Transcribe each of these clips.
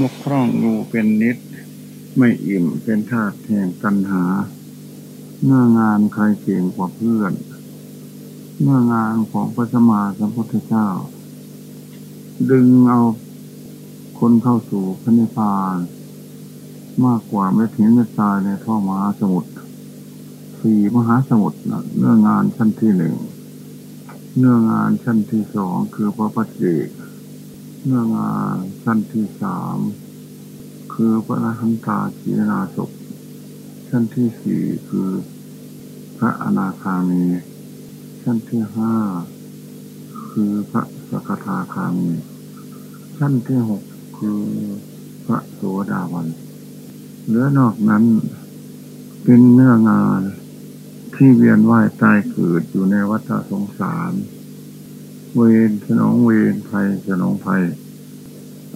มกคร่องอยู่เป็นนิด ไม่อิ่มเป็นธาตุแห่งตัณหาเมื่องานใครเก่งกว่าเพื่อนเมื่องานของพระสมมาสัมพุทธเจ้า ดึงเอาคนเข้าสู่พระนิพพาน มากกว่าเม็ดหินเม็ดทรายในท้อมหาสมุทรสี่มหาสมุทรเนื้องานชั้นที่หนึ่งเนื้องานชั้นที่สองคือพระปัจเจก เนื้องานชั้นที่สามคือพระอรหันตาขีนาศพชั้นที่สี่คือ พระอนาคามี ชั้นที่ห้าคือพระสกทาคามี ชั้นที่หกคือพระโสดาวันเหลือนอกนั้นเป็นเนื้องานที่เวียนว่ายตายเกิดอยู่ในวัฏสงสาร เวรสนองเวรภัยสนองภัย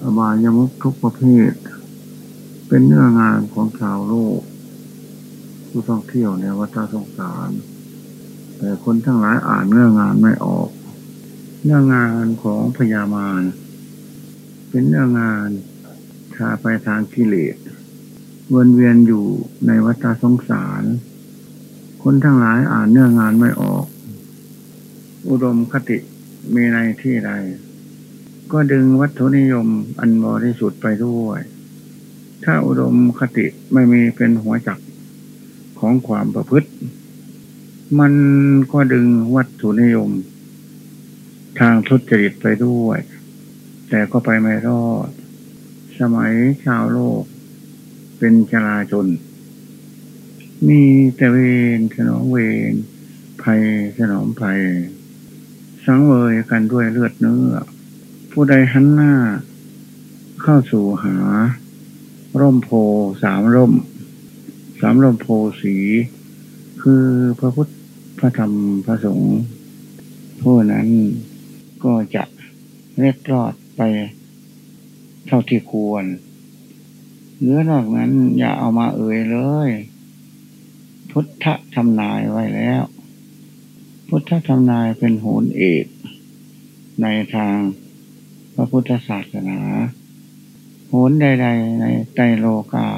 อบายมุกทุกประเภท เป็นเนื้องานของชาวโลก ผู้ท่องเที่ยวในวัฏสงสาร แต่คนทั้งหลายอ่านเนื้องานไม่ออก เนื้องานของพญามารเป็นเนื้องานพาไปทางกิเลสวนเวียนอยู่ในวัฏสงสาร คนทั้งหลายอ่านเนื้องานไม่ออก อุดมคติ มีในที่ใด ก็ดึงวัตถุนิยมอันบริสุทธิ์ไปด้วย ถ้าอุดมคติไม่มีเป็นหัวจักของความประพฤติ มันก็ดึงวัตถุนิยม ทางทุจริตไปด้วย แต่ก็ไปไม่รอด สมัยชาวโลก เป็นจลาจน มีแต่เวรสนองเวรภัยสนองภัย สังเวยกันด้วยเลือดเนื้อ ผู้ใดหันหน้า เข้าสู่หา ร่มโพสามร่ม สามร่มโพสี คือพระพุทธพระธรรมพระสงฆ์ผู้นั้นก็จะเล็ดรอดไปเท่าที่ควรเหลือนอกนั้นอย่าเอามาเอ่ยเลย พุทธทำนายไว้แล้ว พุทธทำนายเป็นโหนเอก ในทางพระพุทธศาสนาโหนใด ๆ ในไตโลกา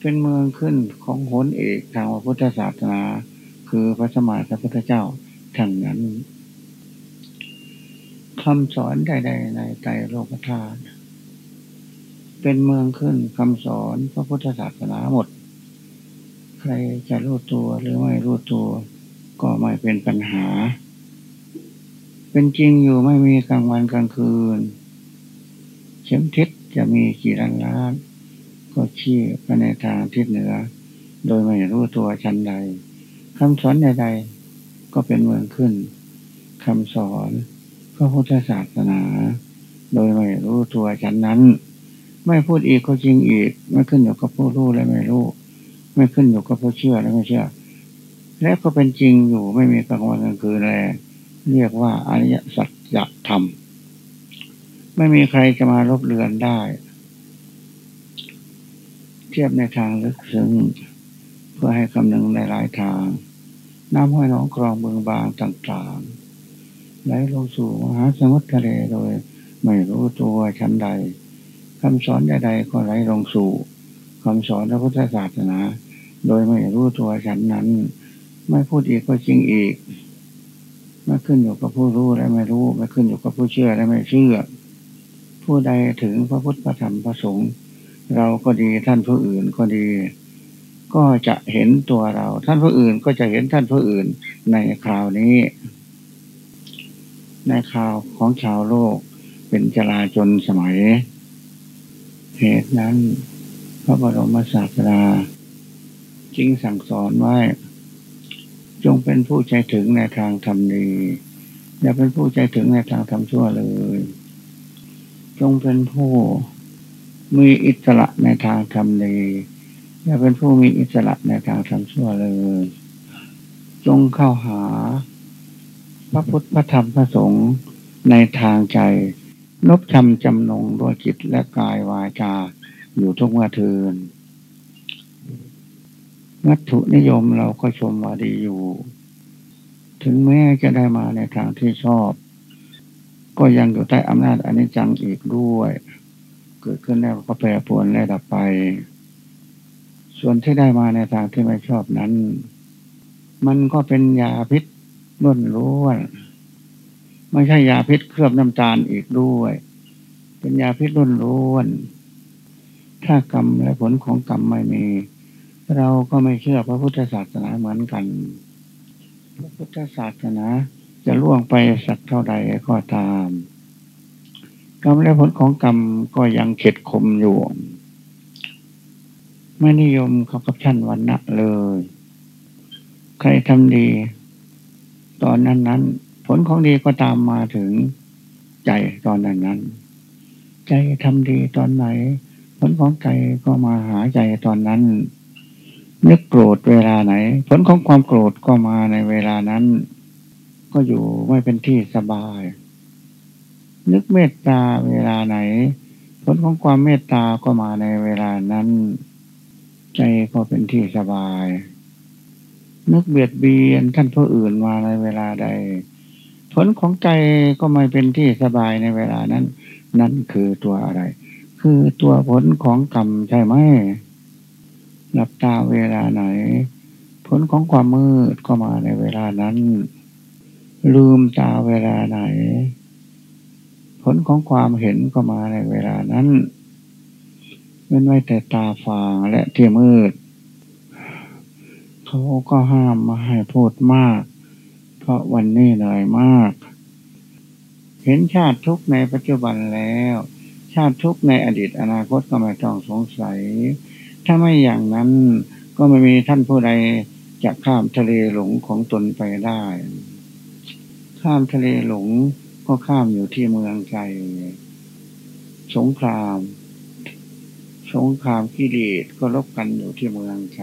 เป็นเมืองขึ้นของโหนเอกทางพระพุทธศาสนา คือพระสมมาสัพพุทธเจ้าทั้งนั้นคำสอนใด ๆ ในไตโลกธาตุเป็นเมืองขึ้นคำสอนพระพุทธศาสนาหมด ใครจะรู้ตัวหรือไม่รู้ตัว ก็ไม่เป็นปัญหา เป็นจริงอยู่ไม่มีกลางวันกลางคืน เข็มทิศจะมีกี่ล้านล้าน ก็ชี้ไปในทางทิศเหนือ โดยไม่รู้ตัวชั้นใดคำสอนใดๆก็เป็นเมืองขึ้นคำสอนพระพุทธศาสนา โดยไม่รู้ตัวชั้นนั้น ไม่พูดอีกก็จริงอีก ไม่ขึ้นอยู่กับผู้รู้และไม่รู้ ไม่ขึ้นอยู่กับผู้เชื่อและไม่เชื่อ และก็เป็นจริงอยู่ไม่มีกลางวันกลางคืนแลเรียกว่าอริยสัจธรรม ไม่มีใครจะมาลบเลือนได้ เทียบในทางลึกซึ้งเพื่อให้คำนึงในหลายทาง น้ำห้อยน้องกรองเบืองบางต่างๆไหลลงสู่มหาสมุทรทะเลโดย ไม่รู้ตัวชั้นใดคำสอนใดๆก็ไหลลงสู่คำสอนพระพุทธศาสนา โดยไม่รู้ตัวฉันนั้น ไม่พูดอีกก็จริงอีกไม่ขึ้นอยู่กับผู้รู้และไม่รู้ไม่ขึ้นอยู่กับผู้เชื่อและไม่เชื่อ ผู้ใดถึงพระพุทธพระธรรมพระสงฆ์เราก็ดีท่านผู้อื่นก็ดี ก็จะเห็นตัวเรา ท่านผู้อื่นก็จะเห็นท่านผู้อื่นในคราวนี้ ในคราวของชาวโลกเป็นจลาจนสมัย เหตุนั้น พระบรมศาสดาจึงสั่งสอนไว้ จงเป็นผู้ใจถึงในทางทำดี อย่าเป็นผู้ใจถึงในทางทำชั่วเลย จงเป็นผู้มีอิสระในทางทำดีอย่าเป็นผู้มีอิสระในทางทำชั่วเลย จงเข้าหา พระพุทธพระธรรมพระสงฆ์ในทางใจนบชำจำนงด้วยจิตและกายวาจาอยู่ทุกเมื่อเทิน วัตถุนิยมเราก็ชมว่าดีอยู่ ถึงแม้จะได้มาในทางที่ชอบ ก็ยังอยู่ใต้อำนาจอนิจจังอีกด้วย เกิดขึ้นแล้วก็แปรปรวนและดับไป ส่วนที่ได้มาในทางที่ไม่ชอบนั้น มันก็เป็นยาพิษล้วนล้วนไม่ใช่ยาพิษเคลือบน้ำตาลอีกด้วย เป็นยาพิษล้วนล้วนถ้ากรรมและผลของกรรมไม่มี เราก็ไม่เชื่อพระพุทธศาสนาเหมือนกัน พระพุทธศาสนาจะล่วงไปสักเท่าใดก็ตาม กรรมและผลของกรรมก็ยังเข็ดคมอยู่ ไม่นิยมเขากับชั้นวันนะเลย ใครทำดี ตอนนั้นนั้น ผลของดีก็ตามมาถึงใจตอนนั้นนั้น ใจทำดีตอนไหน ผลของใจก็มาหาใจตอนนั้น นึกโกรธเวลาไหน ผลของความโกรธก็มาในเวลานั้น ก็อยู่ไม่เป็นที่สบาย นึกเมตตาเวลาไหน ผลของความเมตตาก็มาในเวลานั้น ใจก็เป็นที่สบาย นึกเบียดเบียนท่านผู้อื่นมาในเวลาใด ผลของใจก็ไม่เป็นที่สบายในเวลานั้น นั่นคือตัวอะไร คือตัวผลของกรรมใช่ไหม หลับตาเวลาไหน ผลของความมืดก็มาในเวลานั้น ลืมตาเวลาไหน ผลของความเห็นก็มาในเวลานั้นเว้นไว้แต่ตาฟางและที่มืด เขาก็ห้ามมาให้พูดมาก เพราะวันนี้เหนื่อยมาก เห็นชาติทุกในปัจจุบันแล้ว ชาติทุกในอดีตอนาคตก็ไม่ต้องสงสัย ถ้าไม่อย่างนั้นก็ไม่มีท่านผู้ใดจะข้ามทะเลหลงของตนไปได้ ข้ามทะเลหลงก็ข้ามอยู่ที่เมืองใจสงคราม สงครามกิเลสก็ลบกันอยู่ที่เมืองใจ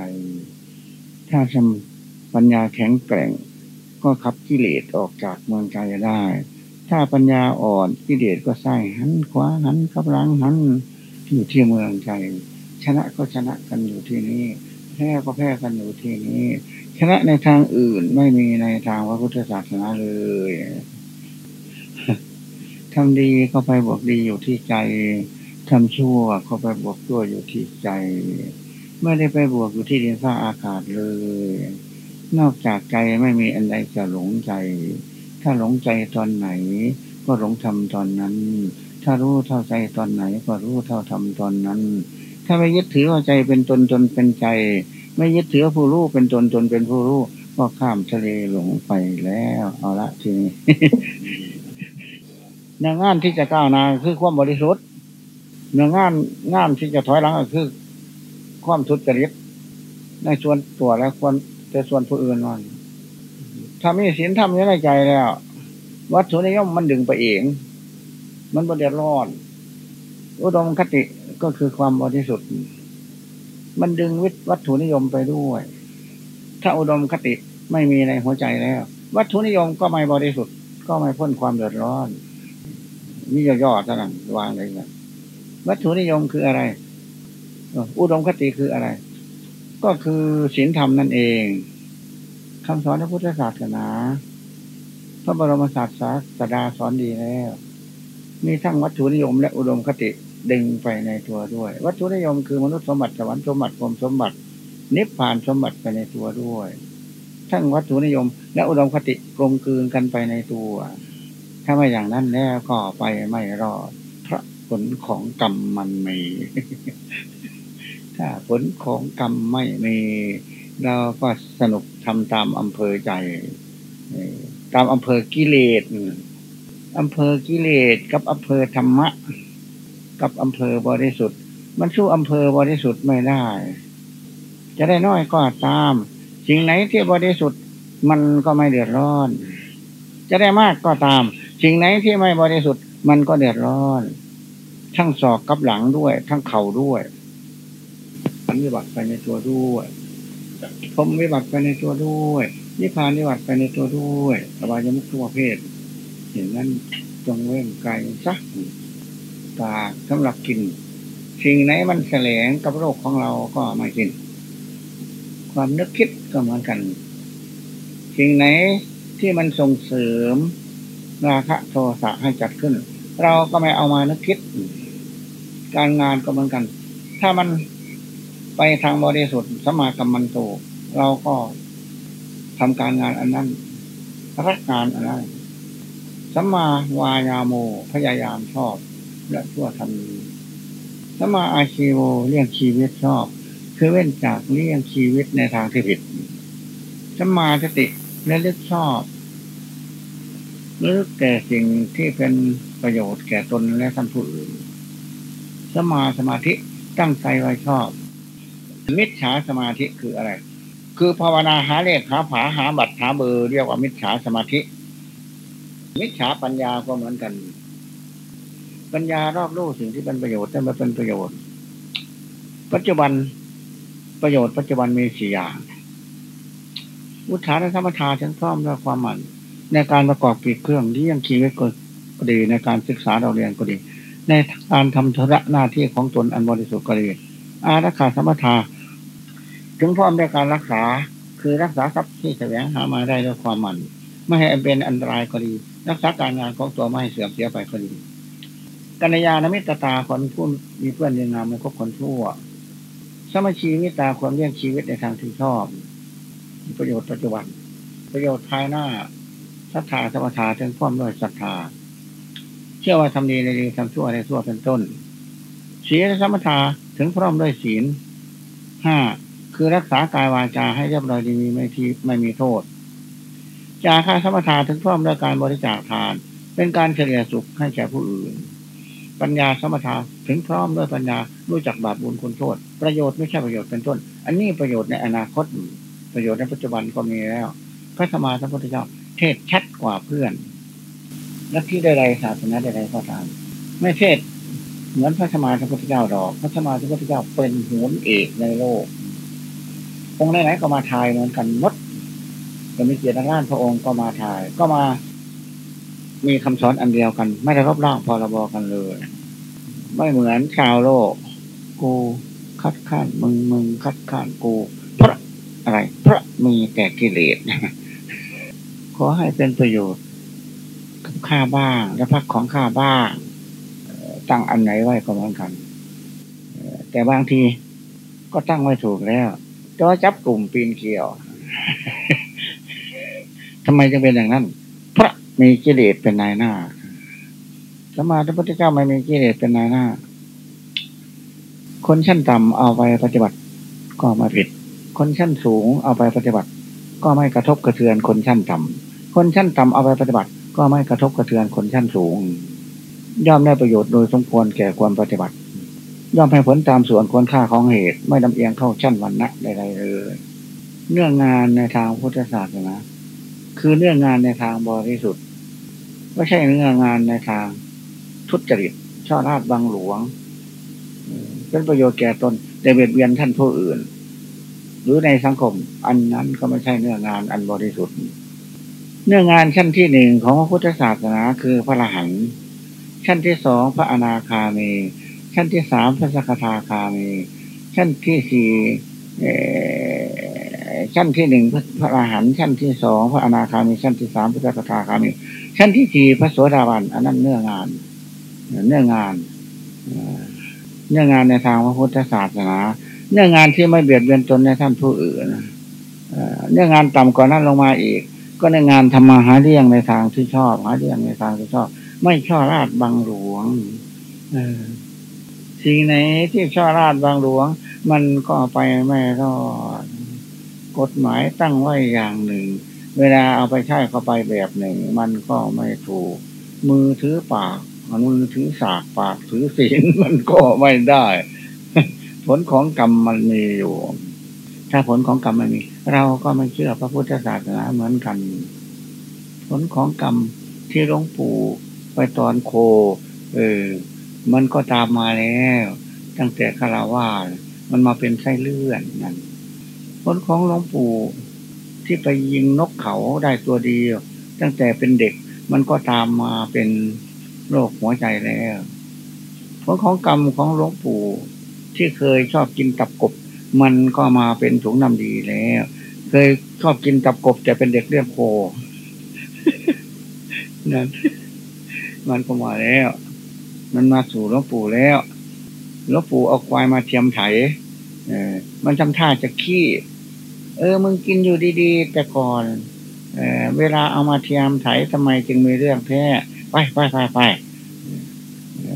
ถ้าทำปัญญาแข็งแกร่ง ก็ขับกิเลสออกจากเมืองใจได้ ถ้าปัญญาอ่อนกิเลสก็ใส่หันขวาหันกับหลังหันอยู่ที่เมืองใจ ชนะก็ชนะกันอยู่ที่นี้แพ้ก็แพ้กันอยู่ที่นี้ ชนะในทางอื่นไม่มีในทางพระพุทธศาสนาเลยทำดีก็ไปบวกดีอยู่ที่ใจทำชั่วก็ไปบวกชั่วอยู่ที่ใจ ไม่ได้ไปบวกอยู่ที่ดินฟ้าอากาศเลย นอกจากใจไม่มีอันใดจะหลงใจ ถ้าหลงใจตอนไหน ก็หลงทำตอนนั้น ถ้ารู้เท่าใจตอนไหน ก็รู้เท่าทำตอนนั้น ถ้าไม่ยึดถือว่าใจเป็นตนจนเป็นใจ ไม่ยึดถือผู้รู้เป็นตนจนเป็นผู้รู้ก็ข้ามทะเลหลงไปแล้ว เอาละทีนี้เนื้องานที่จะก้าวหน้าคือความบริสุทธิ์เนื้องานงานที่จะถอยหลังก็คือ ความทุจริตในส่วนตัวและควรแต่ส่วนผู้อื่นนั่นถ้ามีศีลธรรมอยู่ในใจแล้ว วัตถุนิยมมันดึงไปเอง มันบริร้อนอุดมคติ ก็คือความบริสุทธิ์ มันดึงวิวัตถุนิยมไปด้วย ถ้าอุดมคติไม่มีในหัวใจแล้ว วัตถุนิยมก็ไม่บริสุทธิ์ ก็ไม่พ้นความเดือดร้อนนี่ย่อๆเท่านั้นวางเลยนะวัตถุนิยมคืออะไร อุดมคติคืออะไร ก็คือศีลธรรมนั่นเองคำสอนพระพุทธศาสนาพระบรมศาสดาสอนดีแล้ว มีทั้งวัตถุนิยมและอุดมคติ ดึงไปในตัวด้วย วัตถุนิยมคือมนุษย์สมบัติสวรรค์สมบัติพรมสมบัติ นิพพานสมบัติไปในตัวด้วย ทั้งวัตถุนิยม และอุดมคติกลมกลืนกันไปในตัว ถ้าไม่อย่างนั้นแล้วก็ไปไม่รอดเพราะผลของกรรมมันมีถ้าผลของกรรมไม่มีเราก็สนุกทำตามอำเภอใจ ตามอำเภอกิเลสอำเภอกิเลสกับอำเภอธรรมะ กับอำเภอบริสุทธิ์ มันสู้อำเภอบริสุทธิ์ไม่ได้ จะได้น้อยก็ตาม สิ่งไหนที่บริสุทธิ์มันก็ไม่เดือดร้อน จะได้มากก็ตาม สิ่งไหนที่ไม่บริสุทธิ์มันก็เดือดร้อน ทั้งศอกกับหลังด้วย ทั้งเข่าด้วยอันวิบัติไปในตัวด้วยพรมวิบัติไปในตัวด้วยนิพพานวิบัติไปในตัวด้วยอบายมุขทุกประเภทเห็นนั้นจงเว้นไกลซะตาสำหรับกิน สิ่งไหนมันแสลงกับโรคของเราก็ไม่กิน ความนึกคิดก็เหมือนกัน สิ่งไหนที่มันส่งเสริมราคะโทสะให้จัดขึ้น เราก็ไม่เอามานึกคิด การงานก็เหมือนกัน ถ้ามันไปทางบริสุทธิ์สมากรรมันโต เราก็ทำการงานอันนั้นรักงานอันนั้นสัมมาวายาโมพยายามชอบ และชั่วทำดีสมมาอาชีโวเลี้ยงชีวิตชอบ คือเว้นจากเลี้ยงชีวิตในทางที่ผิดสมมาสติและเลือกชอบเลือกแก่สิ่งที่เป็นประโยชน์แก่ตนและท่านผู้อื่นสมาสมาธิตั้งใจไว้ชอบ มิจฉาสมาธิคืออะไร คือภาวนาหาเลขหาผาหาบัตรหาเบอร์เรียกว่ามิจฉาสมาธิ มิจฉาปัญญาก็เหมือนกัน ปัญญารอบรู้สิ่งที่เป็นประโยชน์แต่ไม่เป็นประโยชน์ ปัจจุบันประโยชน์ปัจจุบันมีสี่อย่างอุทานธรรมทาฉันพร้อมด้วยความหมั่นในการประกอบกิจเครื่องที่ยังชีวิตก็ดีในการศึกษาเราเรียนก็ดี ในการทำธุระหน้าที่ของตนอันบริสุทธิ์ก็ดีอารักขาธรรมทาถึงพร้อมในการรักษาคือรักษาทรัพย์ที่แสวงหามาได้ด้วยความหมั่นไม่ให้เป็นอันตรายก็ดี รักษาการงานของตัวไม่ให้เสื่อมเสียไปก็ดี กัญญาณมิตรตาคนผู้มีเพื่อนยังงามในคบคนชั่ว สมาชีวิตาคนเลี้ยงชีวิตในทางที่ชอบ ประโยชน์ปัจจุบัน ประโยชน์ภายหน้าศรัทธาสมถะถึงความด้วยศรัทธา เชื่อว่าทำดีในดีทำชั่วในชั่วเป็นต้นศีลสมถะถึงพร้อมด้วยศีลห้าคือรักษากายวาจาให้เรียบร้อยดีมีไม่ทีไม่มีโทษ จาค่าสมถะถึงพร้อมด้วยการบริจาคทาน เป็นการเฉลี่ยสุขให้แก่ผู้อื่น ปัญญาสมถะถึงพร้อมด้วยปัญญารู้จักบาปบุญคุณโทษ ประโยชน์ไม่ใช่ประโยชน์เป็นต้น อันนี้ประโยชน์ในอนาคต ประโยชน์ในปัจจุบันก็มีแล้ว พระสมมาสัมพุทธเจ้าเทศชัดกว่าเพื่อนและที่ใดๆศาสนาใดๆก็ตามไม่เทศเหมือนพระสมมาสัมพุทธเจ้าดอก พระสมมาสัมพุทธเจ้าเป็นหัวเอกในโลก องค์ไหนๆก็มาทายเหมือนกันมดจะมีเกียรติล้านพระองค์ก็มาทายก็มา มีคำสอนอันเดียวกัน ไม่ได้รบล่างพรบกันเลย ไม่เหมือนชาวโลก กูคัดค้านมึงมึงคัดค้านกู เพราะอะไร เพราะมีแต่กิเลสขอให้เป็นประโยชน์กับข้าบ้างและพักของข้าบ้างตั้งอันไหนไว้ก็เหมือนกันแต่บางทีก็ตั้งไม่ถูกแล้วจะจับกลุ่มปีนเกี่ยวทำไมจึงเป็นอย่างนั้น มีกิเลสเป็นนายหน้าสมาธิพุทธเจ้าไม่มีกิเลสเป็นนายหน้า คนชั้นต่ำเอาไปปฏิบัติ ก็มาผิด คนชั้นสูงเอาไปปฏิบัติ ก็ไม่กระทบกระเทือนคนชั้นต่ำคนชั้นต่ำเอาไปปฏิบัติ ก็ไม่กระทบกระเทือนคนชั้นสูง ย่อมได้ประโยชน์โดยสมควรแก่ความปฏิบัติ ย่อมให้ผลตามส่วนควรค่าของเหตุ ไม่ลำเอียงเข้าชั้นวันนะใดๆเลยเนื่องงานในทางพุทธศาสนาคือเนื่องงานในทางบริสุทธิ ไม่ใช่เนื่องานในทาง ทุจริตช่อราดบังหลวง เป็นประโยชน์แก่ตนแต่เบียดเบียนท่านผู้อื่น หรือในสังคม อันนั้นก็ไม่ใช่เนื้องานอันบริสุทธิ์เนื้องานชั้นที่หนึ่งของพระพุทธศาสนาคือพระอรหันต์ชั้นที่สองพระอนาคามีชั้นที่สามพระสกทาคามีชั้นที่สี่ชั้นที่หนึ่งพระอรหันต์ชั้นที่สองพระอนาคามีชั้นที่สามพระสกทาคามี ชั้นที่สี่พระโสดาบันอันนั้นเนื้องาน เนื้องานเนื้องานในทางพระพุทธศาสนา เนื่องานที่ไม่เบียดเบียนตนในท่านผู้อื่นเนื่องานต่ำกว่านั้นลงมาอีก ก็ในงานทำมาหาเลี้ยงในทางที่ชอบหาเลี้ยงในทางที่ชอบ ไม่ช่อราดบังหลวงสิ่งไหนที่ช่อราดบางหลวง มันก็ไปไม่รอดกฎหมายตั้งไว้อย่างหนึ่ง เวลาเอาไปใช้เข้าไปแบบหนึ่ง มันก็ไม่ถูก มือถือปากมือถือสากปากถือศีลมันก็ไม่ได้ ผลของกรรมมันมีอยู่ ถ้าผลของกรรมไม่มี เราก็ไม่เชื่อพระพุทธศาสนาเหมือนกัน ผลของกรรมที่หลวงปู่ไปตอนโค เออ มันก็ตามมาแล้ว ตั้งแต่คาราวามันมาเป็นไส้เลื่อนนั่นผลของหลวงปู่ ที่ไปยิงนกเขาได้ตัวดี ตั้งแต่เป็นเด็กมันก็ตามมาเป็นโรคหัวใจแล้วผลของกรรมของหลวงปู่ที่เคยชอบกินตับกบ มันก็มาเป็นถุงน้ำดีแล้ว เคยชอบกินตับกบแต่เป็นเด็กเลี้ยงโคนั่นมันก็มาแล้ว มันมาสู่หลวงปู่แล้วหลวงปู่เอาควายมาเทียมไถเออมันจำท่าจะขี้ เออ มึงกินอยู่ดีๆ แต่ก่อนเออเวลาเอามาเทียมไถทำไมจึงมีเรื่องแพ้ไปไปไปไป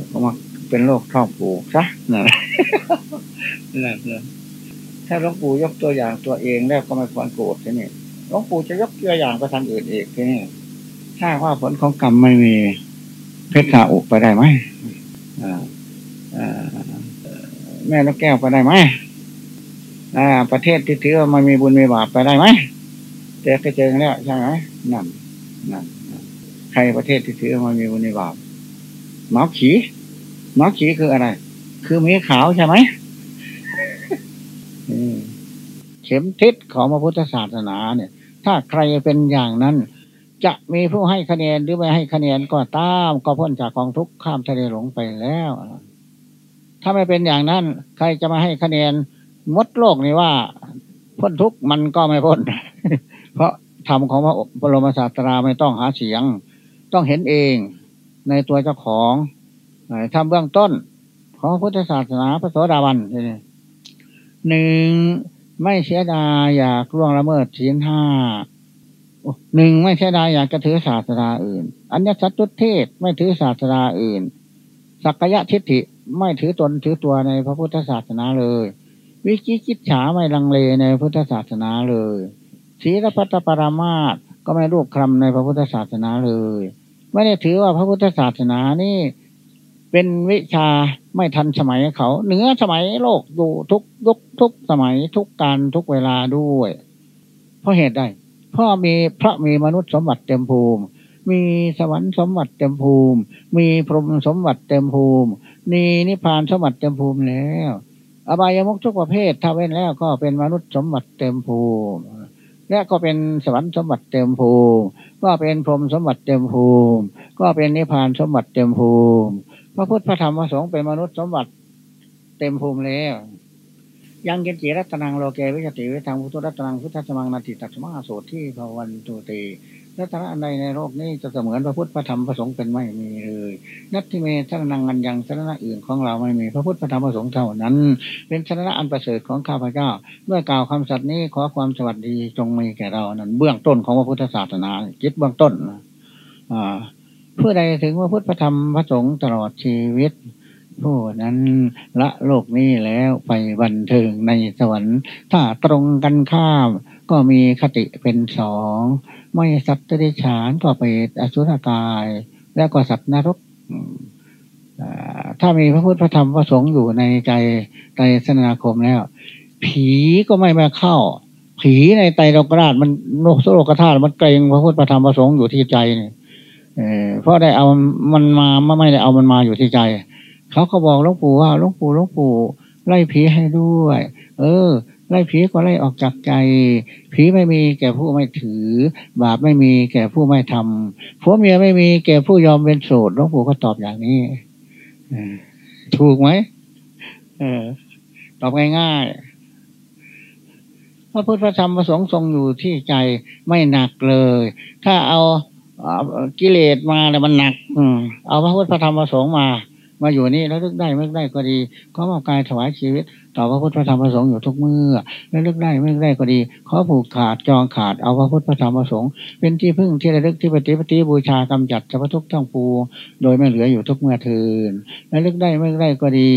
ก็มาเป็นโรคท้องผูกซะนั่นนั่นถ้าหลวงปู่ยกตัวอย่างตัวเองแล้วก็ไม่ควรโกรธทีนี่หลวงปู่จะยกตัวอย่างไปทำอื่นอีกทีนี่ถ้าว่าผลของกรรมไม่มีเพชรขาอุไปได้ไหมอ่าอ่าแม่นกแก้วไปได้ไหม อ่าประเทศที่ถือว่ามันมีบุญมีบาปไปได้ไหมเจ๊ก็เจอแล้วใช่ไหมนั่นนั่นใครประเทศที่ถือว่ามันมีบุญมีบาปหมาขีหมาขีคืออะไร คือมีขาวใช่ไหมเข็มทิศของพระพุทธศาสนาเนี่ย ถ้าใครเป็นอย่างนั้น จะมีผู้ให้คะแนนหรือไม่ให้คะแนนก็ตามก็พ้นจากกองทุกข์ข้ามทะเลหลงไปแล้ว ถ้าไม่เป็นอย่างนั้น ใครจะมาให้คะแนน มดโลกนี่ว่าพ้นทุกข์มันก็ไม่พ้น เพราะธรรมของพระบรมศาสตราไม่ต้องหาเสียง ต้องเห็นเองในตัวเจ้าของทำเบื้องต้น ของพุทธศาสนาพระโสดาบันหนึ่งไม่เสียดายอยากล่วงละเมิดศีลห้าหนึ่งไม่เสียดายอยากจะถือศาสนาอื่น อัญญสัตตุเทศไม่ถือศาสนาอื่น สักยะทิฏฐิไม่ถือตนถือตัวในพระพุทธศาสนาเลย วิจิกิจฉาไม่ลังเลในพุทธศาสนาเลยศีลพัตปรามาตก็ไม่รูปคลำในพระพุทธศาสนาเลย ไม่ได้ถือว่าพระพุทธศาสนานี่เป็นวิชาไม่ทันสมัยเขา เหนือสมัยโลกอยู่ทุกยุคทุกสมัยทุกการทุกเวลาด้วย เพราะเหตุใดเพราะมีพระมีมนุษย์สมบัติเต็มภูมิ มีสวรรค์สมบัติเต็มภูมิ มีพรหมสมบัติเต็มภูมิมีนิพพานสมบัติเต็มภูมิแล้ว อบายมุกทุกประเภทถ้าเว้นแล้วก็เป็นมนุษย์สมบัติเต็มภูมิและก็เป็นสวรรค์สมบัติเต็มภูมิก็เป็นพรหมสมบัติเต็มภูมิก็เป็นนิพพานสมบัติเต็มภูมิพระพุทธพระธรรมพระสงฆ์เป็นมนุษย์สมบัติเต็มภูมิแล้วยังเกณจีรัตนังโลเกวิจติวิทังพุทธรัตนังพุทธสมังนาติตัสมาโสที่ภวันตุตี รัตนะอันใดในโลกนี้จะเสมือนพระพุทธพระธรรมพระสงฆ์เป็นไม่มีเลยนัตถิเมทันังอันยังชนะอื่นของเราไม่มีพระพุทธพระธรรมพระสงฆ์เท่านั้น เป็นชนะอันประเสริฐของข้าพเจ้า เมื่อกล่าวคำสัตย์นี้ขอความสวัสดีจงมีแก่เรานั้นเบื้องต้นของพระพุทธศาสนาคิดเบื้องต้นอ่าผู้ใดถึงว่าพุทธพระธรรมพระสงฆ์ตลอดชีวิตผู้นั้นละโลกนี้แล้วไปบันเทิงในสวรรค์ถ้าตรงกันข้าม ก็มีคติเป็นสองไม่สัตว์ดิฉานก็ไปอสุรกาย แล้วก็สัตว์นรกถ้ามีพระพุทธพระธรรมพระสงฆ์อยู่ในใจใจสนาคมแล้ว ผีก็ไม่มาเข้า ผีในไตรโลกราชมันโลกโลกธาตุมันเกรงพระพุทธพระธรรมพระสงฆ์อยู่ที่ใจเนี่ยเพราะได้เอามันมาไม่ได้เอามันมาอยู่ที่ใจ เขาก็บอกหลวงปู่ว่าหลวงปู่หลวงปู่ไล่ผีให้ด้วย เออ ไล่ผีก็ไล่ออกจากใจ ผีไม่มีแก่ผู้ไม่ถือ บาปไม่มีแก่ผู้ไม่ทำผัวเมียไม่มีแก่ผู้ยอมเป็นโสดหลวงปู่ก็ตอบอย่างนี้ถูกไหมเออ ตอบง่ายๆพระพุทธธรรมประสงค์ทรงอยู่ที่ใจไม่หนักเลย ถ้าเอากิเลสมาแล้วมันหนัก อืมเอาพระพุทธพระธรรมพระสงฆ์มา มาอยู่นี่แล้วลึกได้ไม่ได้ก็ดีขอมอบกายถวายชีวิต ต่อพระพุทธพระธรรมพระสงฆ์อยู่ทุกเมื่อแล้วลึกได้ไม่ได้ก็ดีขอผูกขาดจองขาดเอาพระพุทธพระธรรมพระสงฆ์เป็นที่พึ่งที่ระลึกที่ปฏิปฏิบูชากำจัดสัพทุกข์ทั้งปูโดยไม่เหลืออยู่ทุกเมื่อทืนแล้วลึกได้ไม่ได้ก็ดี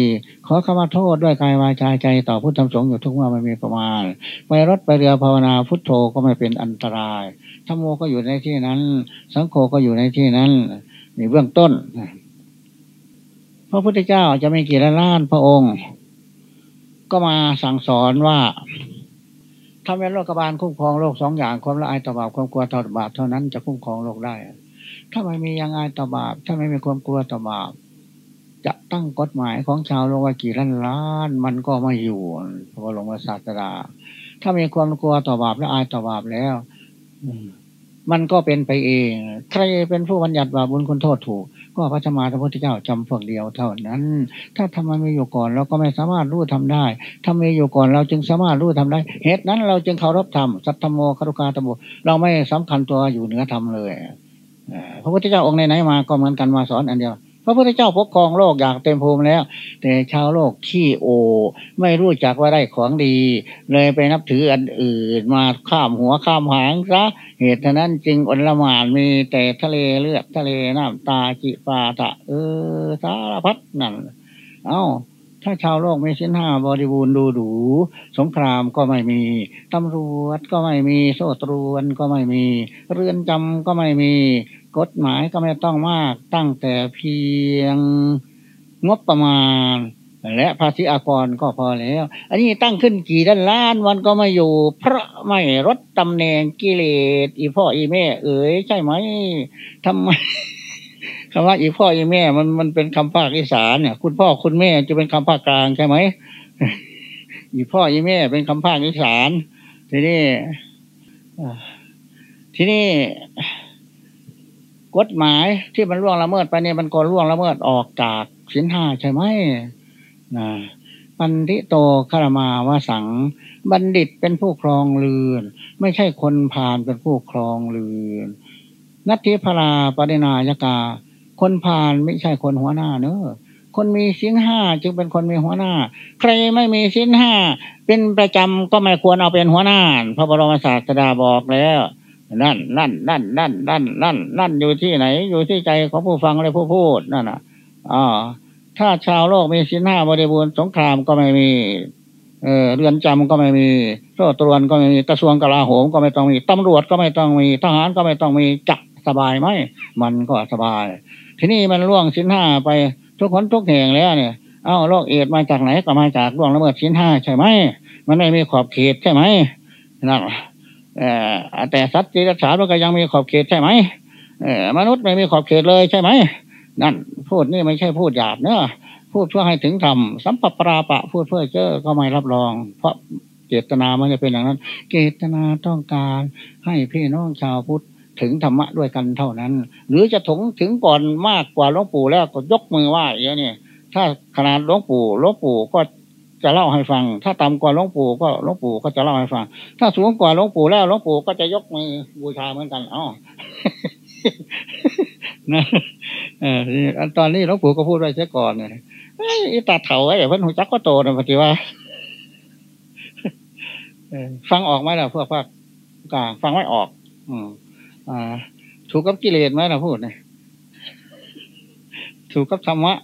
ขอขมาโทษด้วยกายวาจาใจต่อพุทธธรรมสงฆ์อยู่ทุกเมื่อไม่มีประมาณไปรถไปเรือภาวนาพุทโธก็ไม่เป็นอันตรายธรรมโมก็อยู่ในที่นั้น สังโฆก็อยู่ในที่นั้นในเบื้องต้นพระพุทธเจ้าจะไม่กี่ล้านพระองค์ ก็มาสั่งสอนว่าถ้าเป็นโลกบาลคุ้มครองโลกสองอย่างความละอายต่อบาปความกลัวต่อบาปเท่านั้นจะคุ้มครองโลกได้ ถ้าไม่มียังอายต่อบาปถ้าไม่มีความกลัวต่อบาปจะตั้งกฎหมายของชาวโลกว่ากี่ล้านล้าน มันก็ไม่อยู่พระบรมศาสดา ถ้ามีความกลัวต่อบาปและอายต่อบาปแล้วมันก็เป็นไปเอง ใครเป็นผู้บัญญัติบาปบุญคุณโทษถูก ก็พระธรรมาพระพุทธเจ้าจำพวกเดียวเท่านั้น ถ้าธรรมะมีอยู่ก่อนเราก็ไม่สามารถรู้ทำได้ถ้ามีอยู่ก่อนเราจึงสามารถรู้ทำได้ เหตุนั้นเราจึงเคารพธรรมสัตธรรมโมคารุกาตบุเราไม่สำคัญตัวอยู่เหนือธรรมเลยพระพุทธเจ้าองค์ไหนๆมาก็เหมือนกันมาสอนอันเดียว พระพุทธเจ้าปกครองโลกอย่างเต็มภูมิแล้ว แต่ชาวโลกขี้โอ ไม่รู้จักว่าได้ของดี เลยไปนับถืออันอื่นมาข้ามหัวข้ามหางซะเหตุนั้นจึงอนละหมานมีแต่ทะเลเลือดทะเลน้ำตาจิปาตะ เออสารพัดนั่น เอา้าถ้าชาวโลกไม่สิ้นห้าบริบูรณ์ดูดู สงครามก็ไม่มี ตำรวจก็ไม่มี โซ่ตรวนก็ไม่มี เรือนจำก็ไม่มี กฎหมายก็ไม่ต้องมากตั้งแต่เพียงงบประมาณ และภาษีอากรก็พอแล้ว อันนี้ตั้งขึ้นกี่ด้านล้านวันก็ไม่อยู่ เพราะไม่ลดตำแหน่งกิเลสอีพ่ออีแม่ เอ๋ยใช่ไหมทำไมคำว่าอีพ่ออีแม่มันมันเป็นคำภาคอีสานเนี่ย คุณพ่อคุณแม่จะเป็นคำภาคกลางใช่ไหมอีพ่ออีแม่เป็นคำภาคอีสาน ทีนี้ทีนี้ กฎหมายที่มันล่วงละเมิดไปเนี่ยมันก็ล่วงละเมิดออกจากสินห้าใช่ไหมนะปันทิโตคารมาวาสัง บัณฑิตเป็นผู้ครองเรือน ไม่ใช่คนผ่านเป็นผู้ครองเรือนนัตถิพราปรินายกา คนผ่านไม่ใช่คนหัวหน้าเนอะคนมีสิ้นห้าจึงเป็นคนมีหัวหน้า ใครไม่มีสิ้นห้า เป็นประจำก็ไม่ควรเอาเป็นหัวหน้า พระบรมศาสดาบอกแล้ว นั่นนั่นนั่นนั่นนั่นนั่นนั่นอยู่ที่ไหน อยู่ที่ใจของผู้ฟังและผู้พูดนั่นอะอ๋อถ้าชาวโลกมีสินห้าบริบูรณ์สงครามก็ไม่มี เออเรือนจำก็ไม่มีโซ่ตรวนก็ไม่มีกระทรวงกลาโหมก็ไม่ต้องมีตำรวจก็ไม่ต้องมีทหารก็ไม่ต้องมีจักสบายไหมมันก็สบาย ที่นี้มันล่วงสินห้าไปทุกคนทุกแห่งแล้วเนี่ยเอ้าโรคเอดมาจากไหนก็มาจากล่วงละเมิดสินห้าใช่ไหมมันไม่มีขอบเขตใช่ไหมนั่น แต่สัตว์ที่รักษามันก็ยังมีขอบเขตใช่ไหมมนุษย์ไม่มีขอบเขตเลยใช่ไหมนั่นพูดนี่ไม่ใช่พูดหยาบเนอะพูดเพื่อให้ถึงธรรมสัมปปราปะ พูดเพื่อเจอก็ไม่รับรอง เพราะเจตนามันจะเป็นอย่างนั้น เจตนาต้องการให้พี่น้องชาวพุทธถึงธรรมะด้วยกันเท่านั้น หรือจะถึงถึงก่อนมากกว่าหลวงปู่แล้วก็ยกมือไหว้อย่างนี้ถ้าขนาดหลวงปู่หลวงปู่ก็ จะเล่าให้ฟัง ถ้าต่ำกว่าหลวงปู่ก็หลวงปู่ก็จะเล่าให้ฟัง ถ้าสูงกว่าหลวงปู่แล้วหลวงปู่ก็จะยกมือบูชาเหมือนกันอ๋อนะเออตอนนี้หลวงปู่ก็พูดไว้เสียก่อนเนี่ยไอ้ตาเถาไอ้เพิ่นหูจักก็โตนะปฏิว่าฟังออกไหมล่ะพวกพวกกลางฟังไม่ออก อืมอ่า ถูกกับกิเลสไหมเราพูดเนี่ยถูกกับธรรมะ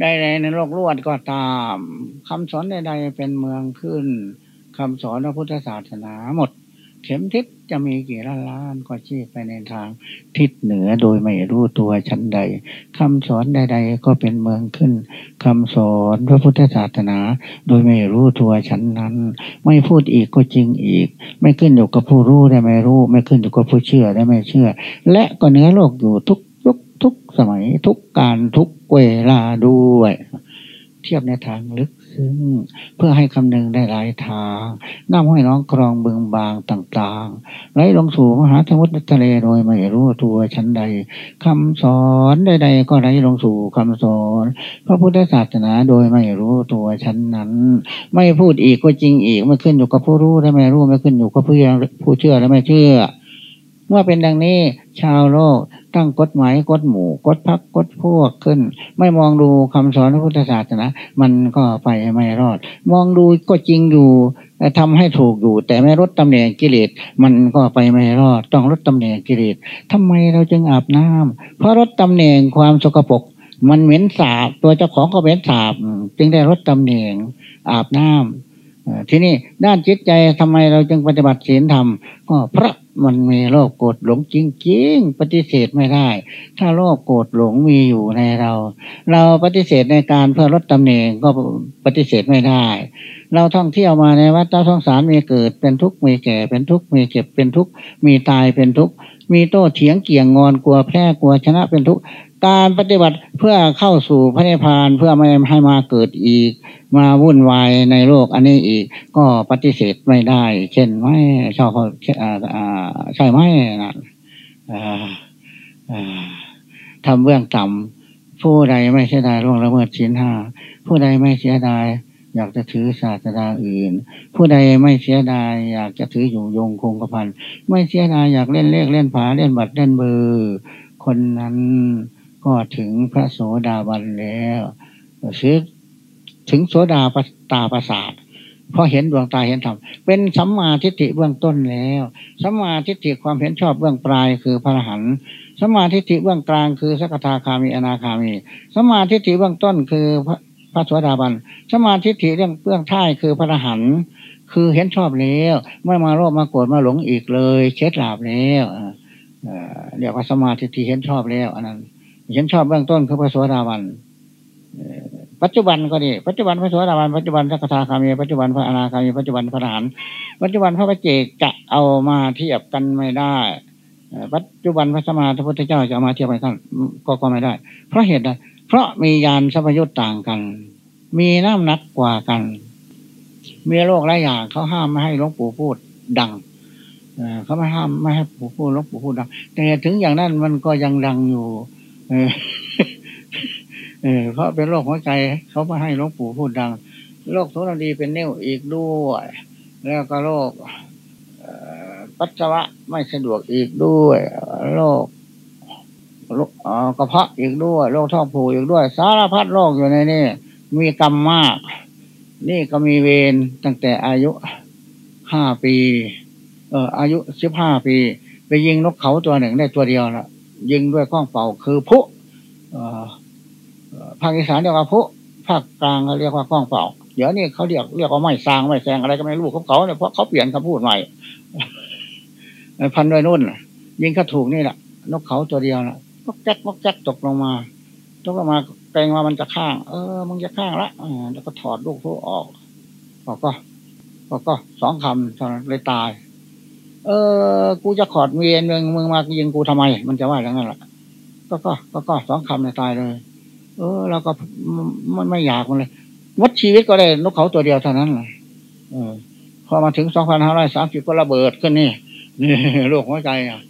ใดๆในโลกลวดก็ตามคำสอนใดๆเป็นเมืองขึ้นคำสอนพระพุทธศาสนาหมด เข็มทิศจะมีกี่ล้านล้านก็ชี้ไปในทางทิศเหนือโดยไม่รู้ตัวชั้นใดคำสอนใด ๆ ก็เป็นเมืองขึ้นคำสอนพระพุทธศาสนา โดยไม่รู้ตัวชั้นนั้น ไม่พูดอีกก็จริงอีก ไม่ขึ้นอยู่กับผู้รู้ได้ไม่รู้ ไม่ขึ้นอยู่กับผู้เชื่อได้ไม่เชื่อ และก็เนื้อโลกอยู่ทุกยุคทุกสมัยทุกการทุก เวลาด้วย เทียบในทางลึกซึ้งเพื่อให้คำนึงได้หลายทางน้ำห้อยน้องครองบึงบางต่างๆไหลลงสู่มหาสมุทรทะเลโดยไม่รู้ตัวชั้นใดคำสอนใดๆก็ไหลลงสู่คำสอนพระพุทธศาสนาโดยไม่รู้ตัวชั้นนั้น ไม่พูดอีกก็จริงอีกไม่ขึ้นอยู่กับผู้รู้และไม่รู้ไม่ขึ้นอยู่กับผู้ผู้เชื่อและไม่เชื่อ เมื่อเป็นดังนี้ชาวโลกตั้งกฎหมายกฎหมู่กฎพักกฎพวกขึ้น ไม่มองดูคำสอนพุทธศาสนามันก็ไปไม่รอด มองดูก็จริงอยู่ทำให้ถูกอยู่ แต่ไม่ลดตำแหน่งกิเลสมันก็ไปไม่รอด ต้องลดตำแหน่งกิเลสทำไมเราจึงอาบน้ำเพราะลดตำแหน่งความสกปรกมันเหม็นสาบ ตัวเจ้าของก็เหม็นสาบ จึงได้ลดตำแหน่งอาบน้ำ ทีนี้ด้านจิตใจทำไมเราจึงปฏิบัติศีลธรรมก็พระมันมีโลภโกรธหลงจริงๆ ปฏิเสธไม่ได้ ถ้าโลภโกรธหลงมีอยู่ในเรา เราปฏิเสธในการเพื่อลดตำแหน่งก็ปฏิเสธไม่ได้ เราท่องเที่ยวมาในวัดเจ้าท้องสารมีเกิดเป็นทุกข์มีแก่ เป็นทุกข์มีเจ็บเป็นทุกข์มีตายเป็นทุกข์มีโต้เถียงเกี่ยงงอนกลัวแพ้กลัวชนะเป็นทุกข์ การปฏิบัติเพื่อเข้าสู่พระนิพพานเพื่อไม่ให้มาเกิดอีก มาวุ่นวายในโลกอันนี้อีก ก็ปฏิเสธไม่ได้ เช่นไม่ชอบใช่ไหมนะทำเบื้องต่ำผู้ใดไม่เสียดายร่วงละเมิดชิ้นห้าผู้ใดไม่เสียดายอยากจะถือศาสดาอื่น ผู้ใดไม่เสียดายอยากจะถืออยู่ยงคงกระพันไม่เสียดายอยากเล่นเลขเล่นผาเล่นบัตรเล่นเบอร์ คนนั้น ก็ถึงพระโสดาบันแล้วซื้อถึงโสดาปตาประสาทพอเห็นดวงตาเห็นธรรมเป็นสัมมาทิฏฐิเบื้องต้นแล้วสัมมาทิฏฐิความเห็นชอบเบื้องปลายคือพระหันสัมมาทิฏฐิเบื้องกลางคือสักทาคามีอนาคามีสัมมาทิฏฐิเบื้องต้นคือพระพระสวสดาบันสัมมาทิฏฐิเรื่องเบื้องท้ายคือพระหันคือเห็นชอบแล้วไม่มาโลภมาโกรธมาหลงอีกเลยเช็ดหลาบแล้วเรียกว่าสมาธิที่เห็นชอบแล้วอันนั้น เห็นชอบเบื้องต้นคือพระสวสดาบันปัจจุบันก็ดีปัจจุบันพระสวัสดิบาลปัจจุบันสักทาคามีปัจจุบันพระอนาคามีปัจจุบันพระทหารปัจจุบันพระปเจกจะเอามาเทียบกันไม่ได้ปัจจุบันพระสมมาพระพุทธเจ้าจะเอามาเทียบกันก็ก็ไม่ได้ เพราะเหตุใดเพราะมียานสัพยุตต่างกัน มีน้ำหนักกว่ากัน มีโรคหลายอย่างเขาห้ามไม่ให้หลวงปู่พูดดังเขาไม่ห้ามไม่ให้ปู่พูดหลวงปู่พูดดังแต่ถึงอย่างนั้นมันก็ยังดังอยู่ เออเพราะเป็นโรคหัวใจเขาม่ให้หลวงปู่พูดดังโรคทุรดีเป็นเนิ้วอีกด้วย แล้วก็โรคปัสสาวะไม่สะดวกอีกด้วยโรคโรคกระเพาะอีกด้วยโรคท้องผูกอีกด้วย สารพัดโรคอยู่ในนี้มีกรรมมาก นี่ก็มีเวรตั้งแต่อายุห้าปี เอออายุสิบห้าปี ไปยิงนกเขาตัวหนึ่งได้ตัวเดียวละ ยิงด้วยกล้องเป่าคือพุภาคอีสานเรียกว่าพุภาคกลางเขาเรียกว่ากล้องเป่า เดี๋ยวนี้เขาเรียกเรียกว่าไม่ซางไม่แซงอะไรก็ไม่รู้เขาเขาเนี่ยเพราะเขาเปลี่ยนคำพูดใหม่พันด้วยนุ่นยิงเขาถูกนี่แหละนกเขาตัวเดียวนะมกแจ๊กมกแจ๊กตกลงมาตกลงมาเกรงว่ามันจะข้าง เออมึงจะข้างละแล้วก็ถอดลูกผู้ออกออกก็ ก็ก็สองคำเท่านั้นเลยตาย เออ กูจะขอดเวียนมึงมึงมายิงกูทำไม มันจะว่าอย่างนั้นแหละก็ก็ก็ก็สองคำเลยตายเลย เออเราก็มันไม่อยากมันเลยวัดชีวิตก็ได้นกเขาตัวเดียวเท่านั้นแหละเออ พอมาถึงสองพันห้าร้อยสามสิบก็ระเบิดขึ้นนี่นี่โรคหัวใจอะ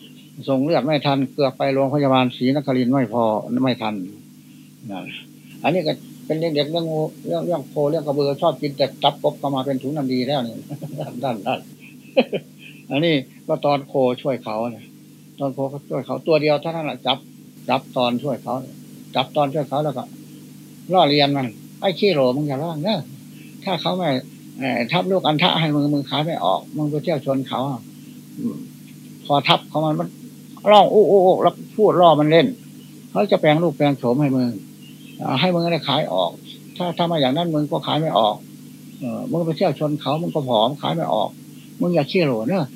ส่งเลือดไม่ทันเกือบไปโรงพยาบาลศรีนครินไม่พอไม่ทันนะอันนี้ก็เป็นเรื่องเด็กเรื่องเรื่องเรื่องโคเรื่องกระเบือชอบกินแต่จับกบก็มาเป็นถุงน้ำดีแล้วนี่ด้านด้าน อันนี้ก็ตอนโคช่วยเขาเนี่ยตอนโคเขาช่วยเขาตัวเดียวเท่านั้นแหละจับ จับตอนช่วยเขา จับตอนช่วยเขาแล้วก็ล่อเรียนมันไอ้ขี้โหลมึงอย่าล่างเนอะถ้าเขาไม่ทับลูกอันทะให้มึงมึงขายไม่ออกมึงไปเที่ยวชนเขาพอทับเขามันมันร้องอู้อู้แล้วพูดล่อมันเล่นเขาจะแปลงลูกแปลงโฉมให้มึงให้มึงได้ขายออก ถ้าถ้ามาอย่างนั้นมึงก็ขายไม่ออกเออมึงไปเที่ยวชนเขามึงก็ผอมขายไม่ออก มึงอย่าขี้โหลเนอะ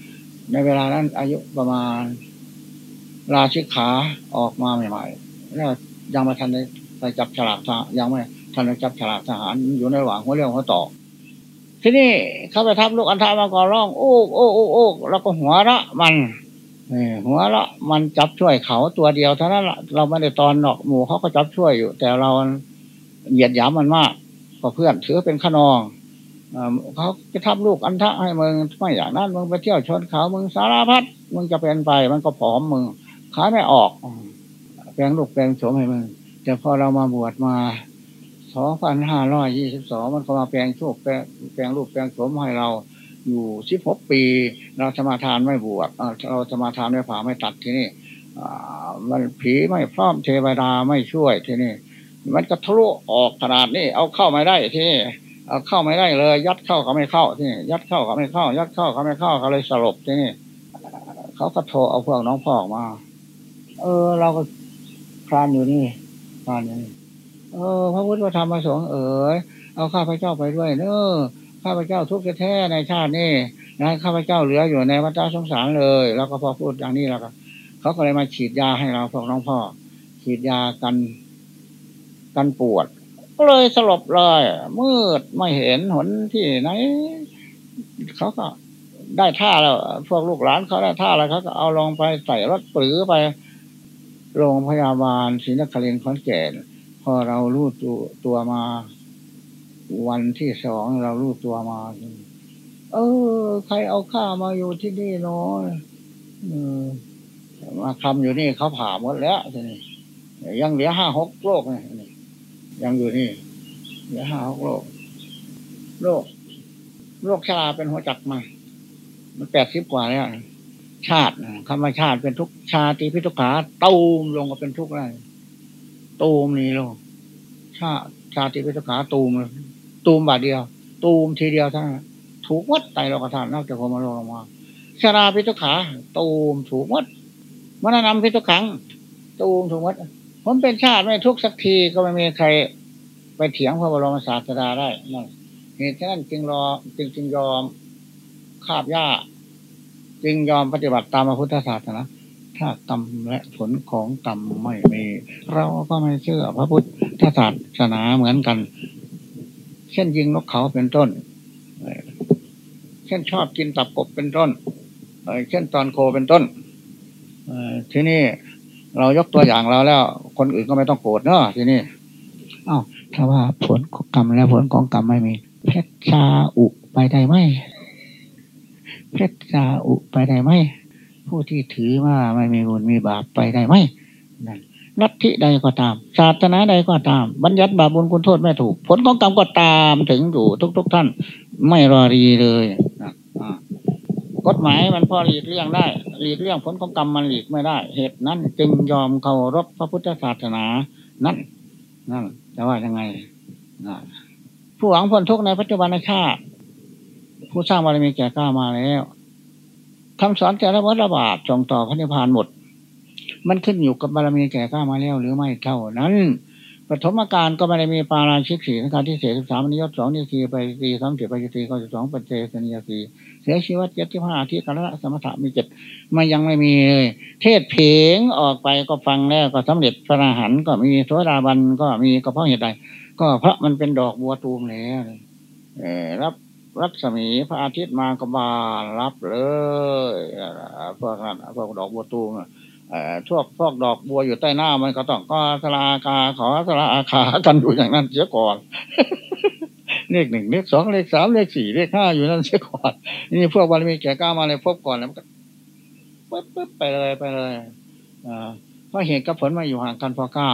ในเวลานั้น อายุประมาณราชิกขาออกมาใหม่ๆแล้วยังไม่ทันได้ไปจับฉลากทายังไม่ทันได้จับฉลากทหารอยู่ในหว่างหัวเรื่องหัวต่อทีนี้เขาไปทับลูกอันทามาก่อร้องโอ้โอ้โอ้โอ้แล้วก็หัวละมันหัวละมันจับช่วยเขาตัวเดียวเท่านั้นเราไม่ได้ตอนหรอกหมูเขาก็จับช่วยอยู่ แต่เราเหยียดหยามมันมากก็เพื่อนถือเป็นขนอง เขาจะทับลูกอันทะให้มึงไม่อย่างนั้นมึงไปเที่ยวชนเขามึงสารพัดมึงจะเป็นไปมันก็ผอมมึงขายไม่ออกแปลงลูกแปลงโฉมให้มึงแต่พอเรามาบวชมาสองพันห้าร้อยยี่สิบสองมันก็มาแปลงโชคแปลงแปลงรูปแปลงโฉมให้เราอยู่สิบหกปี เราสมาทานไม่บวชเราสมาทานไม่ผ่าไม่ตัดที่นี่มันผีไม่พร้อมเทวดาไม่ช่วยที่นี่ มันก็ทะลุออกขนาดนี้เอาเข้าไม่ได้ที่นี่ เอาเข้าไม่ได้เลย ยัดเข้าเขาไม่เข้าที่นี่ยัดเข้าเขาไม่เข้า ยัดเข้าเขาไม่เข้าเขาเลยสลบที่นี่เขาก็โทรเอาพวกน้องพ่อมา เออ เราก็คลานอยู่นี่คลานอยู่นี่เออ พระพุทธธรรมประสงค์เอ๋ยเอาข้าพเจ้าไปด้วยเนอข้าพเจ้าทุกข์แท้ในชาตินี้นะข้าพเจ้าเหลืออยู่ในวัฏสงสารเลย แล้วก็พอพูดอย่างนี้แล้วก็เขาก็เลยมาฉีดยาให้เราพวกน้องพ่อ ฉีดยากันกันปวด ก็เลยสลบเลยมืดไม่เห็นหนที่ไหนเขาก็ได้ท่าแล้ว พวกลูกหลานเขาได้ท่าแล้วเขาก็เอาลงไปใส่รถปื้อไป โรงพยาบาลศรีนครินทร์ขอนแก่นพอเรารู้ตัวตัวมา วันที่สองเรารู้ตัวมา เออ ใครเอาข้ามาอยู่ที่นี่น้อยมาทำอยู่นี่เขาผ่าหมดแล้วทีนี้ยังเหลือห้าหกโรคนี่ ยังอยู่นี่เหลือห้าหกโรคโรคโรคชาเป็นหัวจักมา มันแปดสิบกว่าแล้วชาติคำว่าชาติเป็นทุกชาติพิทุกขาตูมลงก็เป็นทุกข์อะไรตูมนี่ลงชาชาติพิทุขาตูมตูมบาทเดียว ตูมทีเดียวท่านั้นถูกวัดไตโลกธาตุนอกจากพมโลกมาชาราพิทุขา ตูมถูกวัดมรณะพิทุขัง ตูมถูกวัด ผมเป็นชาติไม่ทุกสักทีก็ไม่มีใครไปเถียงพระบรมศาสดาได้นั่นเหตุฉะนั้นจึงรอจึงจึงยอมคาบย่าจึงยอมปฏิบัติตามพระพุทธศาสนาถ้ากรรมและผลของกรรมไม่มี เราก็ไม่เชื่อพระพุทธศาสนาเหมือนกัน เช่นยิงนกเขาเป็นต้น เช่นชอบกินตับกบเป็นต้นเช่นตอนโคเป็นต้นทีนี้ เรายกตัวอย่างเราแล้ว คนอื่นก็ไม่ต้องโกรธเนาะทีนี้อ้าวถ้าว่าผลของกรรมและผลของกรรมไม่มีเพชรชาอุไปได้ไหมเพชรชาอุไปได้ไหมผู้ที่ถือว่าไม่มีบุญมีบาปไปได้ไหมนั่นลัทธิใดก็ตาม ศาสนาใดก็ตาม บัญญัติบาปบุญคุณโทษไม่ถูก ผลของกรรมก็ตามถึงอยู่ทุก ๆทท่าน ไม่รอรีเลยนะ กฎหมายมันพอหลีกเลี่ยงได้ หลีกเลี่ยงผลของกรรมมันหลีกไม่ได้ เหตุนั้น จึงยอมเคารพพระพุทธศาสนานั่นนั่นจะว่ายังไงผู้หวังผลทุกในปัจจุบันชาติผู้สร้างบารมีแก่กล้ามาแล้วคำสอนแต่ละวัฏบาทจงต่อพระนิพพานหมด มันขึ้นอยู่กับบารมีแก่กล้ามาแล้วหรือไม่เท่านั้น ปฐมการก็ไม่ได้มีปาราชิกสี่ในการที่เสียสิบสามนิยตสองนิสีไปสี่สามเจ็ดไปสี่ก็สองปัจเจสนิยสีเสียชีวิตเจ็ดที่ห้าที่กรณะสมถะมีเจ็ดมันยังไม่มีเลยเทศเพงออกไปก็ฟังแล้วก็สำเร็จพระรหันก็มีโสดาบันก็มีก็เพราะเหตุใดก็เพราะมันเป็นดอกบัวตูมแล้วเอรับรัศมีพระอาทิตย์มาก็บานรับเลยพวกนั้นพวกดอกบัวตูม ทั่วพวกดอกบัวอยู่ใต้หน้ามันก็ต้องก็สลาคาขอสลาอาคากันอยู่อย่างนั้นเสียก่อนเลขหนึ่งเลขสองเลขสามเลขสี่เลขห้าอยู่นั่นเสียก่อน นี่พวกบารมีแก่กล้ามาเลยพบก่อนแล้วมันก็ปึ๊บปึ๊บไปเลยไปเลยอ่าเพราะเหตุกับผลมาอยู่ห่างกันพอเก้า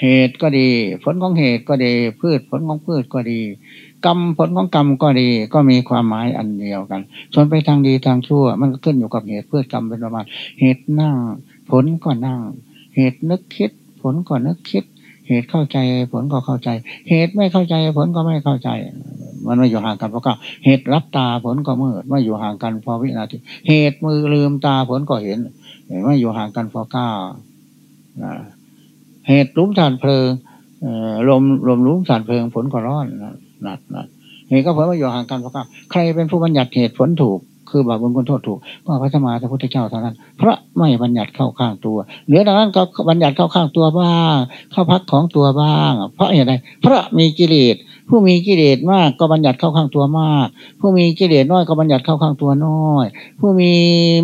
เหตุก็ดี ผลของเหตุก็ดี พืชผลของพืชก็ดี กรรมผลของกรรมก็ดีก็มีความหมายอันเดียวกัน ส่วนไปทางดีทางชั่ว มันก็ขึ้นอยู่กับเหตุเพื่อกรรมเป็นประมาณเหตุนั่ง ผลก็นั่ง เหตุนึกคิด ผลก็นึกคิด เหตุเข้าใจผลก็เข้าใจ เหตุไม่เข้าใจผลก็ไม่เข้าใจ มันไม่อยู่ห่างกันเพราะก็เหตุรับตาผลก็มืดไม่อยู่ห่างกันพอวินาที เหตุมือลืมตาผลก็เห็นไม่อยู่ห่างกันพอก้าเหตุลุ้มฐานเพลิงลมลมลุ้มฐานเพลิงผลก็ร้อนนะ นัดนัดเหตุก็ผลว่าอยู่ห่างกันเพราะใครเป็นผู้บัญญัติเหตุผลถูก คือบาปบุญคุณโทษถูกก็พระธรรมาพระพุทธเจ้าเท่านั้นเพราะไม่บัญญัติเข้าข้างตัวเหลือดังนั้นก็บัญญัติเข้าข้างตัวบ้าง เข้าพักของตัวบ้าง เพราะเหตุใดเพราะมีกิเลสผู้มีกิเลสมากก็บัญญัติเข้าข้างตัวมาก ผู้มีกิเลสน้อยก็บัญญัติเข้าข้างตัวน้อย ผู้มี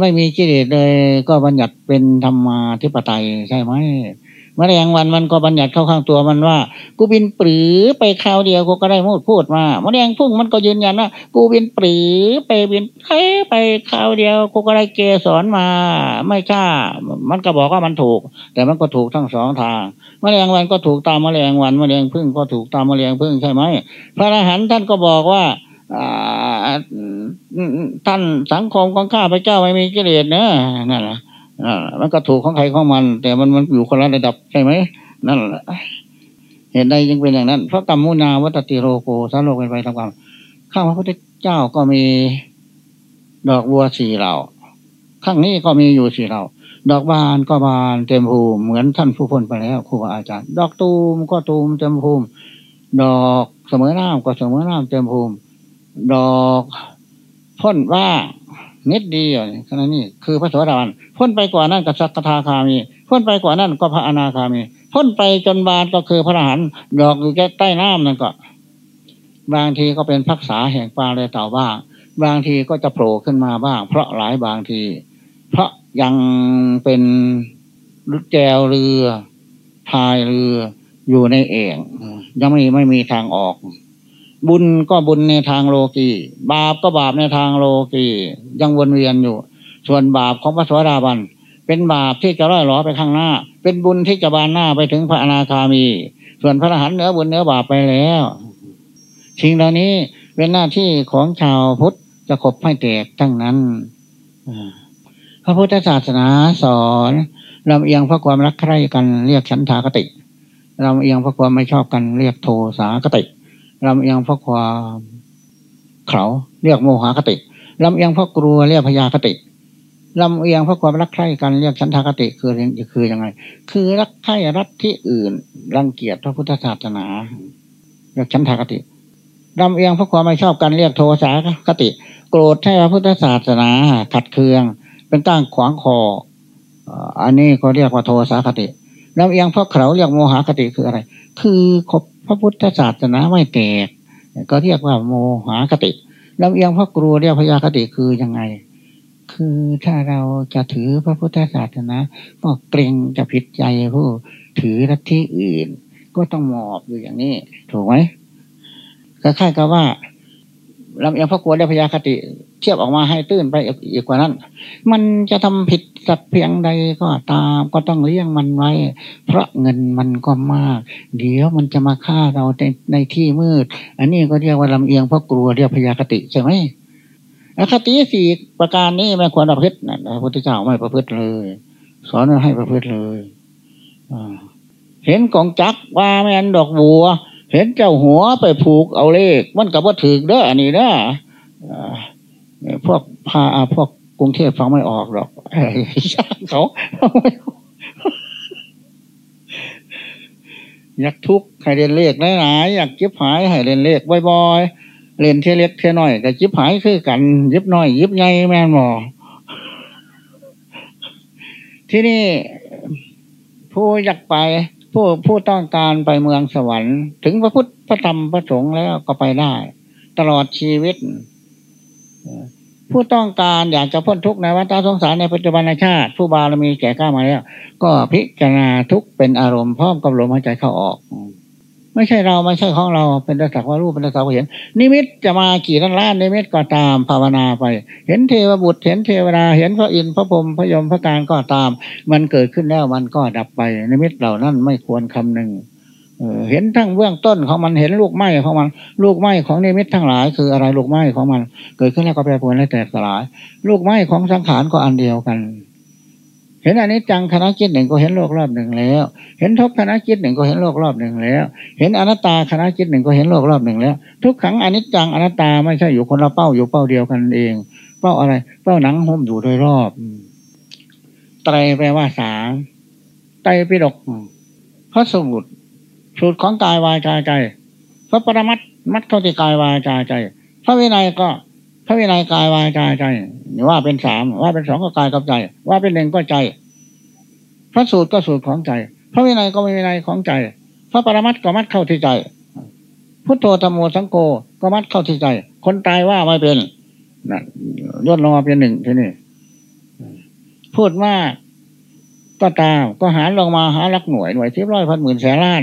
ไม่มีกิเลสเลย ก็บัญญัติเป็นธรรมาธิปไตยใช่ไหม แมลงวันมันก็บัญญัติเข้าข้างตัวมันว่า กูบินปรือไปคราวเดียวกูก็ได้พูดพูดมาแมลงพุ่งมันก็ยืนยันว่ากูบินปรือไปบินแค่ไปคราวเดียวกูก็ได้เกสรมา ไม่กล้า มันก็บอกว่ามันถูก แต่มันก็ถูกทั้งสองทางมแมลงวันก็ถูกตามมแมลงวันมแมลงพึ่งก็ถูกตามมแมลงพึ่งใช่ไหมพระอรหันต์ท่านก็บอกว่าท่านสังคมของข้าพเจ้าไม่มีกิเลสเนอะนั่นแหละ อ่ามันก็ถูกของใครของมัน แต่มันมันอยู่คนละระดับใช่ไหมนั่นแหละเห็นได้ยังเป็นอย่างนั้น เพราะกรรมมุนาวัตติโรโกสาโลกเป็นไปตามความข้าพระพุทธเจ้าก็มีดอกบัวสี่เหล่า ข้างนี้ก็มีอยู่สี่เหล่า ดอกบานก็บานเต็มภูมิเหมือนท่านผู้พ้นไปแล้วครูบาอาจารย์ ดอกตูมก็ตูมเต็มภูมิ ดอกเสมอน้ำก็เสมอน้ำเต็มภูมิ ดอกพ่นว่าง นิดเดียวขณะนี้คือพระสวัสดิพ้นไปกว่านั้นก็สักทาคามีพ้นไปกว่านั้นก็พระอนาคามีพ้นไปจนบานก็คือพระอรหันต์ดอกอยู่ใต้น้ำนั่นก็ บางทีก็เป็นพักษาแห่งปลาเลยเต่าบ้าง บางทีก็จะโผล่ขึ้นมาบ้าง เพราะหลายบางที เพราะยังเป็นรุดแจวเรือพายเรืออยู่ในเอ่งยังไม่ไม่มีทางออก บุญก็บุญในทางโลกีบาปก็บาปในทางโลกียังวนเวียนอยู่ ส่วนบาปของพระสวัสดาบัน เป็นบาปที่จะร้อยหลอไปข้างหน้า เป็นบุญที่จะบานหน้าไปถึงพระอนาคามี ส่วนพระอรหันต์เนื้อบุญเนื้อบาปไปแล้วสิ่งเหล่านี้เป็นหน้าที่ของชาวพุทธจะขบให้แตกทั้งนั้นพระพุทธศาสนาสอนลำเอียงเพราะความรักใคร่กันเรียกฉันทากติลำเอียงเพราะความไม่ชอบกันเรียกโทสากติ ลำเอียงเพราะความเขาเรียกโมหคติลำเอียงเพราะกลัวเรียกพยาคติลำเอียงเพราะความรักใคร่กันเรียกฉันทากติคือคือยังไง คือรักใคร่รัฐที่อื่น รังเกียจพระพุทธศาสนาเรียกฉันทากติลำเอียงเพราะความไม่ชอบกันเรียกโทสาคติ โกรธให้พระพุทธศาสนาขัดเคือง เป็นตั้งขวางคออันนี้ก็เรียกว่าโทสาคติลำเอียงเพราะเขาเรียกโมหคติคืออะไร คือคบ พระพุทธศาสนาไม่แตก ก็เรียกว่าโมหคติลำเอียงเพราะกลัวเรียกพยาคติคือยังไง คือถ้าเราจะถือพระพุทธศาสนาก็เกรงจะผิดใจผู้ถือรัฐที่อื่น ก็ต้องหมอบอยู่อย่างนี้ ถูกไหมคล้ายๆกับว่า ลำเอียงพระกลัวได้พยาคติ เทียบออกมาให้ตื้นไปอีกกว่านั้น มันจะทำผิดสักเพียงใดก็ตามก็ต้องเลี้ยงมันไว้ เพราะเงินมันก็มาก เดี๋ยวมันจะมาฆ่าเราในในที่มืด อันนี้ก็เรียกว่าลำเอียงเพราะกลัวเรียกพยาคติใช่ไหมอคติสี่ประการนี้ไม่ควรประพฤตินะพระพุทธเจ้าไม่ประพฤติเลย สอนให้ประพฤติเลยเห็นกองจักว่าแมนดอกบัว เห็นเจ้าหัวไปผูกเอาเลข มันกับว่าถือเด้ออันนี้เด้อพวกพาพวกกรุงเทพฟังไม่ออกหรอกช่างเขาอยากทุกข์ให้เรียนเลขหลายๆอยากจิบหายให้เรียนเลขบ่อยๆเรียนเทเล็กเทน้อยกับจิบหายคือกันยิบน้อยยิบใหญ่แม่นหมอที่นี่ผู้อยากไป ผู้ผู้ต้องการไปเมืองสวรรค์ ถึงพระพุทธพระธรรมพระสงฆ์แล้วก็ไปได้ ตลอดชีวิต ผู้ต้องการอยากจะพ้นทุกข์ในวัฏสงสารในปัจจุบันชาติ ผู้บารมีแก่กล้ามาแล้ว ก็พิจารณาทุกเป็นอารมณ์พร้อมกับลมหายใจเข้าออก ไม่ใช่เราไม่ใช่ของเราเป็นตสักว่ารูปเป็นตสักว่าเห็น นิมิตจะมากี่ล้านล้านนิมิตก็ตามภาวนาไป เห็นเทวบุตร เห็นเทวดาเห็นพระอินทร์พระพรหมพระยมพระการก็ตาม มันเกิดขึ้นแล้วมันก็ดับไป นิมิตเหล่านั้นไม่ควรคำหนึ่งเห็นทั้งเบื้องต้นของมันเห็นลูกไม้ของมัน ลูกไม้ของนิมิตทั้งหลาย คืออะไรลูกไม้ของมัน เกิดขึ้นแล้วก็แปรปรวนและแตกสลาย ลูกไม้ของสังขารก็อันเดียวกัน เห็นอันนี้จังคณะจิตหนึ่งก็เห็นโลกรอบหนึ่งแล้ว เห็นทุกคณะจิตหนึ่งก็เห็นโลกรอบหนึ่งแล้ว เห็นอนัตตาคณะจิตหนึ่งก็เห็นโลกรอบหนึ่งแล้ว ทุกขังอนิจจังอนัตตาไม่ใช่อยู่คนละเป้าอยู่เป้าเดียวกันเอง เป้าอะไร เป้าหนังหุ้มอยู่โดยรอบไตรแปลว่าสามไตรปิฎกพระสมุดสูตรของกายวายใจใจพระปรมัตมัตเข้าที่กายวายใจใจ พระวินัยก็ พระวินัยกายวายใจใจว่าเป็นสามว่าเป็นสองก็กายกับใจ ว่าเป็นหนึ่งก็ใจ พระสูตรก็สูตรของใจ พระวินัยก็วินัยของใจ พระปรมัตก็มัดเข้าที่ใจ พุทโธธรรมโมสังโฆก็มัดเข้าที่ใจ คนตายว่าไม่เป็นนะย่นลงมาเป็นหนึ่งทีนี้พูดว่ากก็ตามก็หารลงมาหาลักหน่วยหน่วยที่ร้อยพันหมื่นแสนล้าน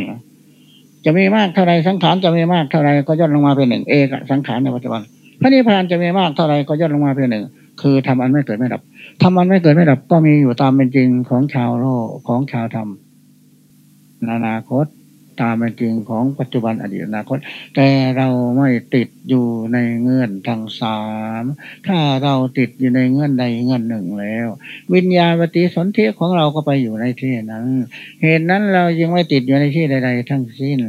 จะมีมากเท่าไรสังขารจะมีมากเท่าไรก็ย่นลงมาเป็นหนึ่งเอกสังขารในปัจจุบัน ระนิพพานจะมีมากเท่าไรก็ย่นลงมาเพียงหนึ่ง คือทำอันไม่เกิดไม่ดับทำอันไม่เกิดไม่ดับก็มีอยู่ตามเป็นจริงของชาวโลกของชาวธรรมนานาคตตามเป็นจริงของปัจจุบันอดีตอนาคต แต่เราไม่ติดอยู่ในเงื่อนทางสามถ้าเราติดอยู่ในเงื่อนใดเงื่อนหนึ่งแล้ว วิญญาณปฏิสนธิของเราก็ไปอยู่ในที่นั้นเหตุนั้นเรายังไม่ติดอยู่ในที่ใด ๆ ทั้งสิ้น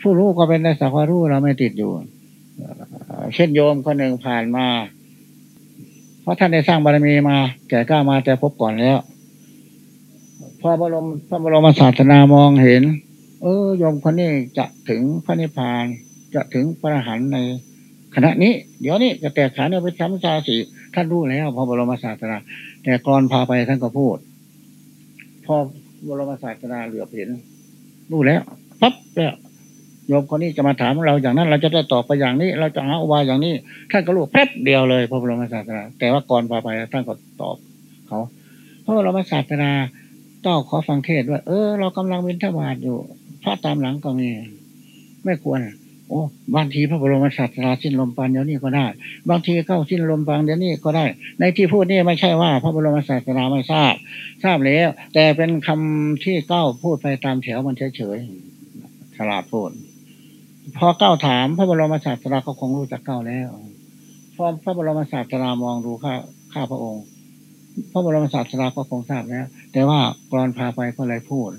ผู้รู้ก็เป็นแต่สักว่ารู้เราไม่ติดอยู่ เช่นโยมคนหนึ่งผ่านมา เพราะท่านได้สร้างบารมีมา แก่กล้ามาแต่พบก่อนแล้วพระบรมพระบรมศาสนามองเห็น เออโยมคนนี้จะถึงพระนิพพานจะถึงพระหันในขณะนี้ เดี๋ยวนี้จะแตกขาเนี่ยไปซ้ำชาสีท่านรู้แล้วพระบรมศาสนาแต่ก่อนพาไปท่านก็พูด พอบรมศาสนาเหลือเห็นรู้แล้วปั๊บแล้ว โยมคนนี้จะมาถามเราอย่างนั้น เราจะได้ตอบไปอย่างนี้ เราจะหาอุบายอย่างนี้ท่านก็รู้แป๊บเดียวเลยพระบรมศาสดาแต่ว่าก่อนพาไปท่านก็ตอบเขาพระบรมศาสดาต้องขอฟังเทศว่าเออเรากำลังบินทบาทอยู่พระตามหลังก็มีไม่ควร โอ้บางทีพระบรมศาสดาสิ้นลมปานเดี๋ยวนี้ก็ได้ บางทีเข้าสิ้นลมปานเดี๋ยวนี้ก็ได้ ในที่พูดนี่ไม่ใช่ว่า พระบรมศาสดาไม่ทราบ ทราบแล้ว แต่เป็นคำที่เก้าพูดไปตามแถวมันเฉยๆฉลาดพูด พอเก้าถามพระบรมศาสดาเขาคงรู้จักเก้าแล้วพอพระบรมศาสดามองดูข้าข้าพระองค์ พระบรมศาสดาก็คงทราบแล้ว แต่ว่ากรอนพาไปก็เลยพูด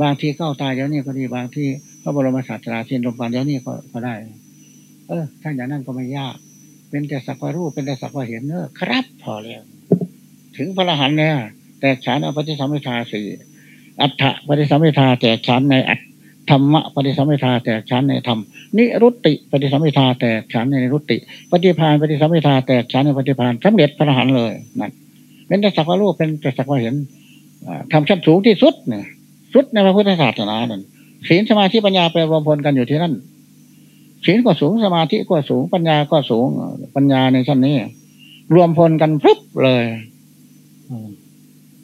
บางทีเข้าตายเดี๋ยวนี้ก็ดีบางที่พระบรมศาสดาเทียนลมปานเดี๋ยวนี้ก็ก็ได้ เออถ้านอย่างนั้นก็ไม่ยาก เป็นแต่สักว่ารู้เป็นแต่สักว่าเห็นเนอะครับ พอแล้วถึงพระอรหันต์เนี่ยแต่ฉันเอาปฏิสัมพิทาสี่อัฏฐปฏิสัมพิทาแต่ฉันในอัต ธรรมะปฏิสัมพิทาแต่ฉันในธรรมนิรุตติปฏิสัมพิทาแต่ฉันในนิรุตติ ปฏิพานปฏิสัมพิทาแต่ฉันในปฏิพานสำเร็จพระอรหันต์เลยนั่นเป็นแต่สักว่ารู้เป็นแต่สักว่าเห็นทำชั้นสูงที่สุดเนี่ยสุดในพระพุทธศาสนานั่นศีลสมาธิปัญญาไปรวมพลกันอยู่ที่นั่นศีลก็สูงสมาธิก็สูงปัญญาก็สูงปัญญาในชั้นนี้ รวมพลกันพรึบเลย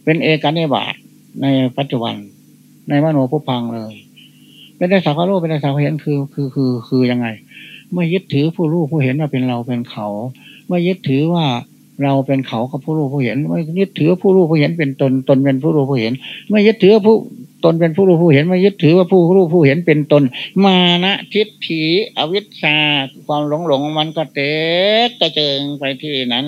เป็นเอกนิบาตในปัจจุบันในมโนภพังเลย เป็นได้สักว่ารู้เป็นได้สักว่าเห็นคือคือคือคือยังไงไม่ยึดถือผู้รู้ผู้เห็นว่าเป็นเราเป็นเขาไม่ยึดถือว่าเราเป็นเขากับผู้รู้ผู้เห็น ไม่ยึดถือผู้รู้ผู้เห็นเป็นตนตนเป็นผู้รู้ผู้เห็น ไม่ยึดถือผู้ตนเป็นผู้รู้ผู้เห็นไม่ยึดถือว่าผู้รู้ผู้เห็นเป็นตน มานะทิฏฐิอวิชชาความหลงหลงมันก็เตะกระเจิงไปที่นั้น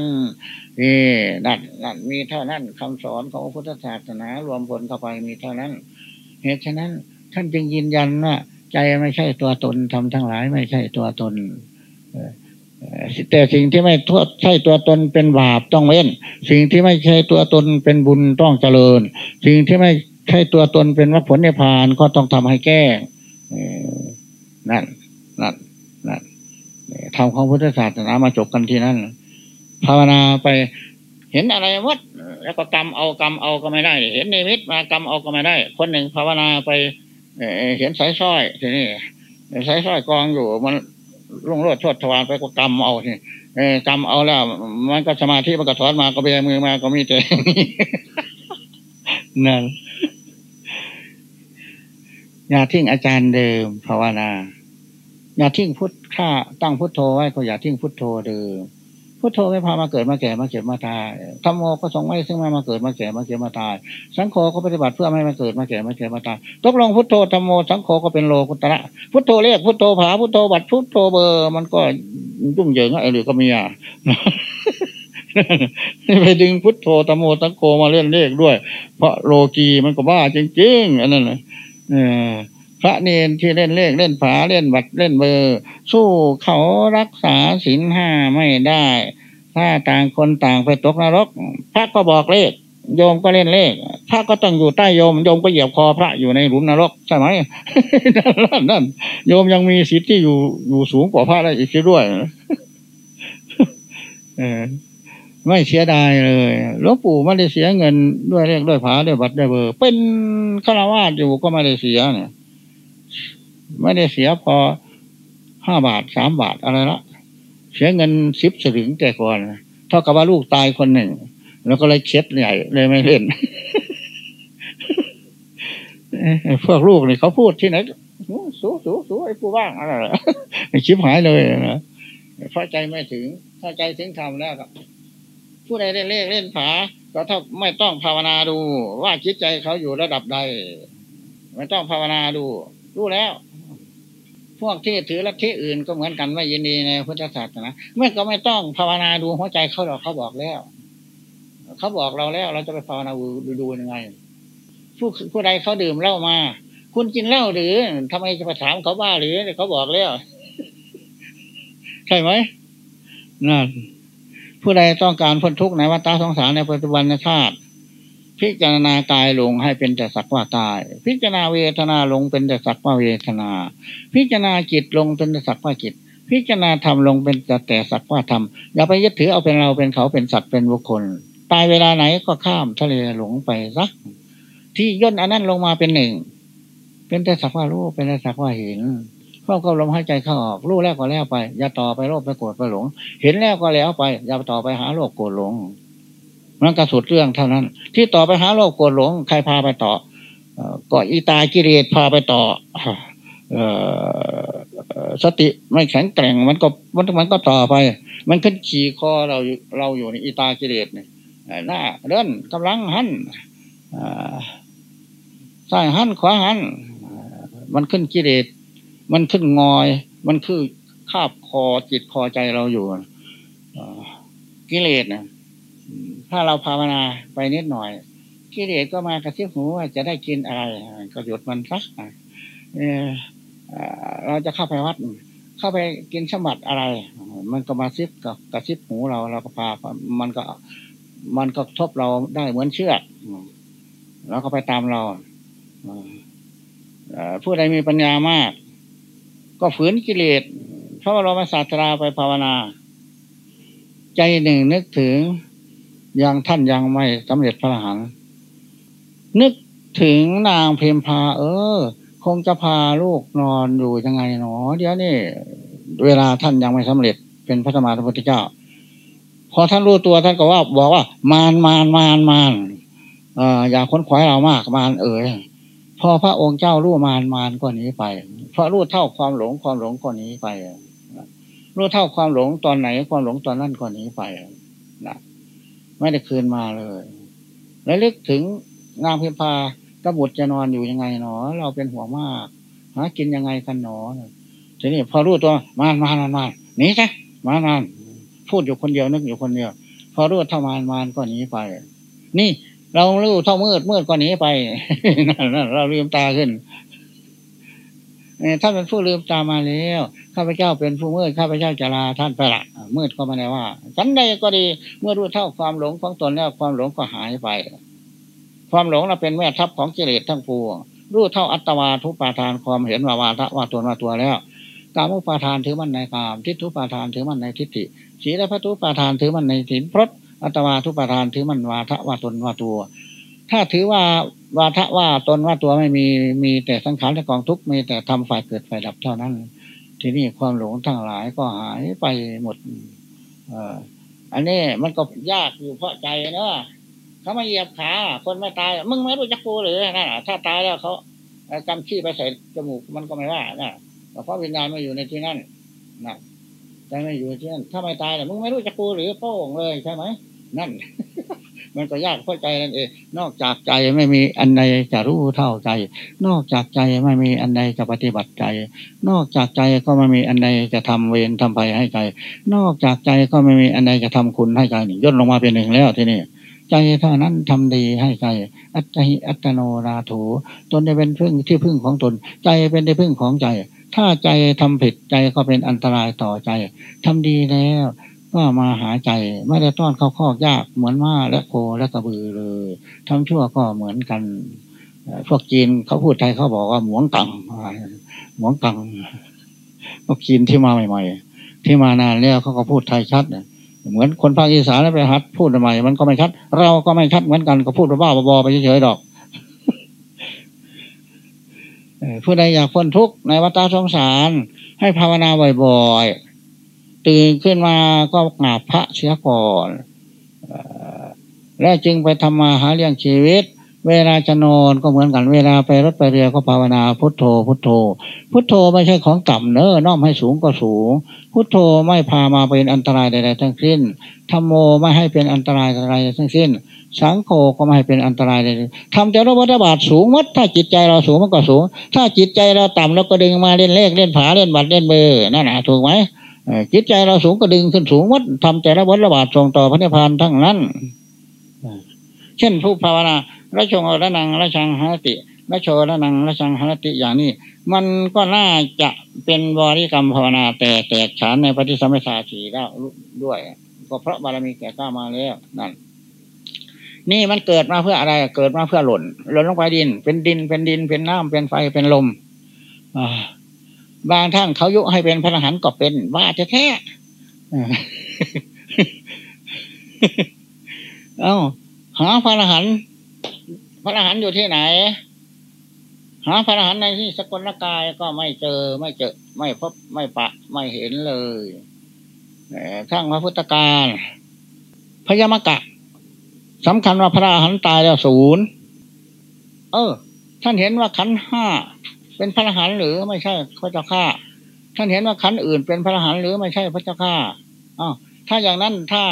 นี่นั่นนั่นมีเท่านั้นคำสอนของพุทธศาสนารวมผลเข้าไปมีเท่านั้น เหตุฉะนั้น ท่านจึงยืนยันว่าใจไม่ใช่ตัวตนทำทั้งหลายไม่ใช่ตัวตนแต่สิ่งที่ไม่ทษใช่ตัวตนเป็นบาปต้องเว้น สิ่งที่ไม่ใช่ตัวตนเป็นบุญต้องเจริญ สิ่งที่ไม่ใช่ตัวตนเป็นวัฏผลในพานก็ต้องทำให้แก้นั่นนั่นนั่นทำของพุทธศาสนามาจบกันที่นั่นภาวนาไปเห็นอะไรวัดแล้วก็กรรมเอากรรมเอาก็ไม่ได้ เห็นนิมิตมากรรมเอาก็ไม่ได้ คนหนึ่งภาวนาไป เห็นสายสร้อยทีนี้สายสร้อยกองอยู่ มันรุ่งโรดชดทวารไปก็กรรมเอาทีกรรมเอาแล้ว มันก็สมาธิมันก็ถอนมาก็เบียมือมาก็มีแต่นั่นอย่าทิ้งอาจารย์เดิมภาวนา อย่าทิ้งพุทธค่าตั้งพุทโธไว้ก็อย่าทิ้งพุทโธเดิม พุทโธไม่พามาเกิดมาแก่มาเก็บมาตายธรรมโมก็ทรงไม่ซึ่งไม่มาเกิดมาแก่มาเก็บมาตาย สังโฆก็ปฏิบัติเพื่อไม่มาเกิดมาแก่มาเก็บมาตายตกลงพุทโธธรรมโมสังโฆก็เป็นโลกุตระพุทโธเรียกพุทโธผาพุทโธบัตพุทโธเบอร์มันก็ยุ่งเหยิงอะไรหรือก็มีอะไปดึงพุทโธธรรมโมสังโฆมาเล่นเลขด้วย เพราะโลกีมันก็บ้าจริงๆอันนั้นเออ พระเนนที่เล่นเลขเล่นผาเล่นบัตรเล่นเบอร์ สู้เขารักษาศีลห้าไม่ได้ ถ้าต่างคนต่างไปตกนรก พระก็บอกเลข โยมก็เล่นเลข พระก็ต้องอยู่ใต้โยม โยมก็เหยียบคอพระอยู่ในหลุมนรกใช่ไหมนั่นนั่นโยมยังมีสิทธิ์ที่อยู่อยู่สูงกว่าพระได้อีกด้วยเออไม่เสียดายเลยหลวงปู่ไม่ได้เสียเงินด้วยเลขด้วยผาด้วยบัตรด้วยเบอร์ เป็นฆราวาสอยู่ก็ไม่ได้เสียเนี่ย ไม่ได้เสียพอห้าบาทสามบาทอะไรละเสียเงินสิบสลึงแต่ก่อนเท่ากับว่าลูกตายคนหนึ่ง แล้วก็เลยเช็ดใหญ่เลยไม่เล่นพวกลูกนี่เขาพูดที่ไหนสู้สู้สู้ไอ้ผู้บ้างอะไรชิบหายเลยนะพอใจไม่ถึง ถ้าใจถึงทำแล้วก็ผู้ใดเล่นเลขเล่นผาก็ถ้าไม่ต้องภาวนาดู ว่าจิตใจเขาอยู่ระดับใด ไม่ต้องภาวนาดู รู้แล้ว วกที่ถือลัทธิอื่นก็เหมือนกันไม่ยินดีในพุทธศาสนาเมื่อก็ไม่ต้องภาวนาดูหัวใจเขาหรอกเขาบอกแล้ว เขาบอกเราแล้วเราจะไปภาวนาดูดูยังไง ผู้ผู้ใดเขาดื่มเหล้ามา คุณกินเหล้าหรือทำไมจะไปถามเขาบ้าหรือเขาบอกแล้วใช่ไหมนั่นผู้ใดต้องการพ้นทุกข์ในวัฏสงสารในปัจจุบันชาติ พิจารณากายลงให้เป็นแต่สักว่ากาย พิจารณาเวทนาลงเป็นแต่สักว่าเวทนา พิจารณาจิตลงเป็นแต่สักว่าจิต พิจารณาธรรมลงเป็นแต่แต่สักว่าธรรมอย่าไปยึดถือเอาเป็นเราเป็นเขาเป็นสัตว์เป็นบุคคล ตายเวลาไหนก็ข้ามทะเลหลงไปซัก ที่ย่นอันนั้นลงมาเป็นหนึ่ง เป็นแต่สักว่ารู้เป็นแต่สักว่าเห็นเข้าก็ลมหายใจเข้าออกรู้แล้วก็แล้วไป อย่าต่อไปโลภไปโกรธไปหลง เห็นแล้วก็แล้วไป อย่าต่อไปหาโลภโกรธหลง มันกระสุดเรื่องเท่านั้น ที่ต่อไปหาโลกโกรธหลงใครพาไปต่อก็อีตากิเลสพาไปต่อสติไม่แข็งแกร่งมันก็มันมันก็ต่อไป มันขึ้นขี่คอเราเราอยู่ในอีตากิเลสเนี่ยหน้าเดินกำลังหันซ้ายหันขวาหันมันขึ้นกิเลสมันขึ้นงอย มันคือคาบคอจิตคอใจเราอยู่กิเลสนะพ ถ้าเราภาวนาไปนิดหน่อยกิเลสก็มากระซิบหูว่าจะได้กินอะไร ก็หยุดมันสักเออเราจะเข้าไปวัด เข้าไปกินสมบัติอะไร มันก็มาซิบกับกระซิบหูเราเราก็พา มันก็มันก็ทบเราได้เหมือนเชือกแล้วก็ไปตามเราผู้ใดมีปัญญามาก ก็ฝืนกิเลสเพราะเรามาศาสตราไปภาวนา ใจหนึ่งนึกถึง ยังท่านยังไม่สำเร็จพระอรหันต์นึกถึงนางเพมพา เออ คงจะพาลูกนอนอยู่ยังไงหนอเดี๋ยวนี้เวลาท่านยังไม่สำเร็จ เป็นพระธรรมพุทธเจ้า พอท่านรู้ตัวท่านก็ว่า บอกว่ามานมานมานมานออย่าค้นขวายเรามากมานเอ๋ยพอพระองค์เจ้ารู้มานมานก็นี้ไป เพราะรู้เท่าความหลงความหลงก็นี้ไปรู้เท่าความหลงตอนไหนความหลงตอนนั้นก็นี้ไปนะ ไม่ได้คืนมาเลยแล้วลึกถึงนางพิมพากบุตรจะนอนอยู่ยังไงหนอ เราเป็นห่วงมากหากินยังไงกันหนอทีนี้พอรู้ตัวมานมานมานหนีซะมานานพูดอยู่คนเดียวนึกอยู่คนเดียว พอรู้เท่ามานมานก็หนีไป นี่เรารู้เท่ามืดมืดก็หนีไปนั่นเราลืมตาขึ้น ท่านเป็นผู้ลืมตามาแล้วข้าพเจ้าเป็นผู้มืดข้าพเจ้าจะลาท่านไปละมืดก็ม่ได้ว่าฉันใดก็ดีเมื่อรู้เท่าความหลงของตนแล้วความหลงก็หายไป ความหลงเราเป็นแม่ทัพของกิเลสทั้งปวงรู้เท่าอัตวาทุปาทานความเห็นว่าวาทะว่าตนว่าตัวแล้วกามุปาทานถือมันในกาม ทิฏฐุปาทานถือมันในทิฏฐิสีละพัตุปาทานถือมันในสินพรตอัตวาทุปาทานถือมันวาทะว่าตนว่าตัว ถ้าถือว่าวาทะว่าตนว่าตัวไม่มีมีแต่สังขารและกองทุกข์มีแต่ทำฝ่ายเกิดฝ่ายดับเท่านั้น ทีนี้ความหลงทั้งหลายก็หายไปหมดเอออันนี้มันก็ยากอยู่เพราะใจเนอะเขามาเหยียบขา คนไม่ตาย มึงไม่รู้จักกูหรือนะถ้าตายแล้วเขากำขี้ไปใส่จมูกมันก็ไม่ว่านะเพราะวิญญาณไม่อยู่ในที่นั่นนะใจไม่อยู่ที่นั่นถ้าไม่ตายเนี่ยมึงไม่รู้จักกูหรือโป้งเลยใช่ไหมนั่น มันก็ยากเพราะใจนั่นเอง นอกจากใจไม่มีอันใดจะรู้เท่าใจ นอกจากใจไม่มีอันใดจะปฏิบัติใจ นอกจากใจก็ไม่มีอันใดจะทำเวรทำภัยให้ใจ นอกจากใจก็ไม่มีอันใดจะทำคุณให้ใจนี่ย่นลงมาเป็นหนึ่งแล้วที่นี่ใจเท่านั้นทำดีให้ใจ อัตติอัตโนราโถตนจะเป็นพึ่งที่พึ่งของตน ใจเป็นที่พึ่งของใจ ถ้าใจทำผิดใจก็เป็นอันตรายต่อใจทำดีแล้ว ก็มาหาใจไม่ได้ต้อนเข้าข้อยากเหมือนม้าและโคและกระบือเลยทำชั่วก็เหมือนกัน พวกจีนเขาพูดไทยเขาบอกว่าหมวงกังหมวงกังพวกจีนที่มาใหม่ ๆ ที่มานานแล้วเขาก็พูดไทยชัดเหมือนคนภาคอีสานแล้วไปหัดพูดทำไมมันก็ไม่ชัด เราก็ไม่ชัดเหมือนกันก็พูดบ้าบอไปเฉยๆดอกผู้ใดอยากพ้นทุกข์ในวัฏสงสาร ให้ภาวนาบ่อยๆ ตื่นขึ้นมาก็กราบพระเสียก่อนและจึงไปทำมาหาเลี้ยงชีวิต เวลาจะนอนก็เหมือนกันเวลาไปรถไปเรือก็ภาวนาพุทโธ พุทโธ พุทโธไม่ใช่ของต่ำเนอะน้อมให้สูงก็สูง พุทโธไม่พามาเป็นอันตรายใดๆทั้งสิ้นธรรมโมไม่ให้เป็นอันตรายอะไรทั้งสิ้น สังโฆก็ไม่ให้เป็นอันตรายใดๆทำแต่ระวัตบาทสูงมัดถ้าจิตใจเราสูงมันก็สูง ถ้าจิตใจเราต่ำเราก็ดึงมาเล่นเลขเล่นผาเล่นบัตรเล่นเบอร์นั่นแหะถูกไหม จิตใจเราสูงก็ดึงขึ้นสูงมัดทำแต่ระวัตบาทส่งต่อพระนิพพานทั้งนั้น เช่นผู้ภาวนาระชงระนังระชังหาติระโชระนังระชังหาติอย่างนี้ มันก็น่าจะเป็นบริกรรมภาวนาแต่แตกฉานในปฏิสัมพิทาสีแล้วด้วย ก็เพราะบารมีแก่กล้ามาแล้วนั่นนี่มันเกิดมาเพื่ออะไร เกิดมาเพื่อหล่นหล่นลงไปดิน เป็นดินเป็นดินเป็นน้ำเป็นไฟเป็นลม บางท่านเขายุให้เป็นพระอรหันต์ก็เป็นว่าจะแท้เอ้าหาพระอรหันต์พระอรหันต์อยู่ที่ไหน หาพระอรหันต์ในที่สกลกายก็ไม่เจอไม่เจอ ไม่พบไม่ปะ ไม่เห็นเลยทั้งพระพุทธการพยามกะสำคัญว่าพระอรหันต์ตายแล้วศูนย์เออ ท่านเห็นว่าขันห้า เป็นพระอรหันต์หรือไม่ใช่พระเจ้าข้าท่านเห็นว่าขันอื่นเป็นพระอรหันต์หรือไม่ใช่พระเจ้าข้าอ๋อถ้าอย่างนั้นถ้า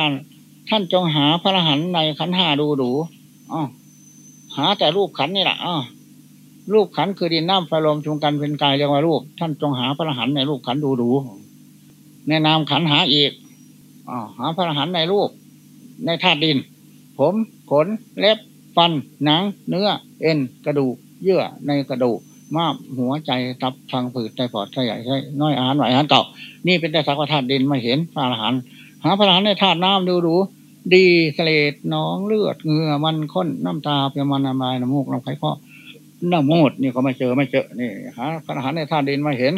ท่านจงหาพระอรหันต์ในขันห้าดูดูอ๋อหาแต่รูปขันนี่แหละอ๋อรูปขันคือดินน้ำไฟลมชุมกันเป็นกายเรียกว่ารูป ท่านจงหาพระอรหันต์ในรูปขันดูดูในนามขันหาอีกอหาพระอรหันต์ในรูป ในธาตุดินผผมขนเล็บฟันหนัง เนื้อ เอ็นกระดูกเยื่อในกระดูก มามหัวใจตับทางผืดไตปอดไตใหญ่ไตน้อยอาหารไหวอาหารเก่า นี่เป็นแต่สักว่าธาตุดินไม่เห็นพระอรหันต์หาพระอรหันต์ในธาตุน้ำดูดูดีเสลดน้องเลือดเหงื่อมันข้นน้ำตาเปียมันน้ำลายน้ำมูกน้ำไข้ข้อน้ำมูดนี่ก็ไม่เจอไม่เจอนี่หาพระอรหันต์ในธาตุดินไม่เห็น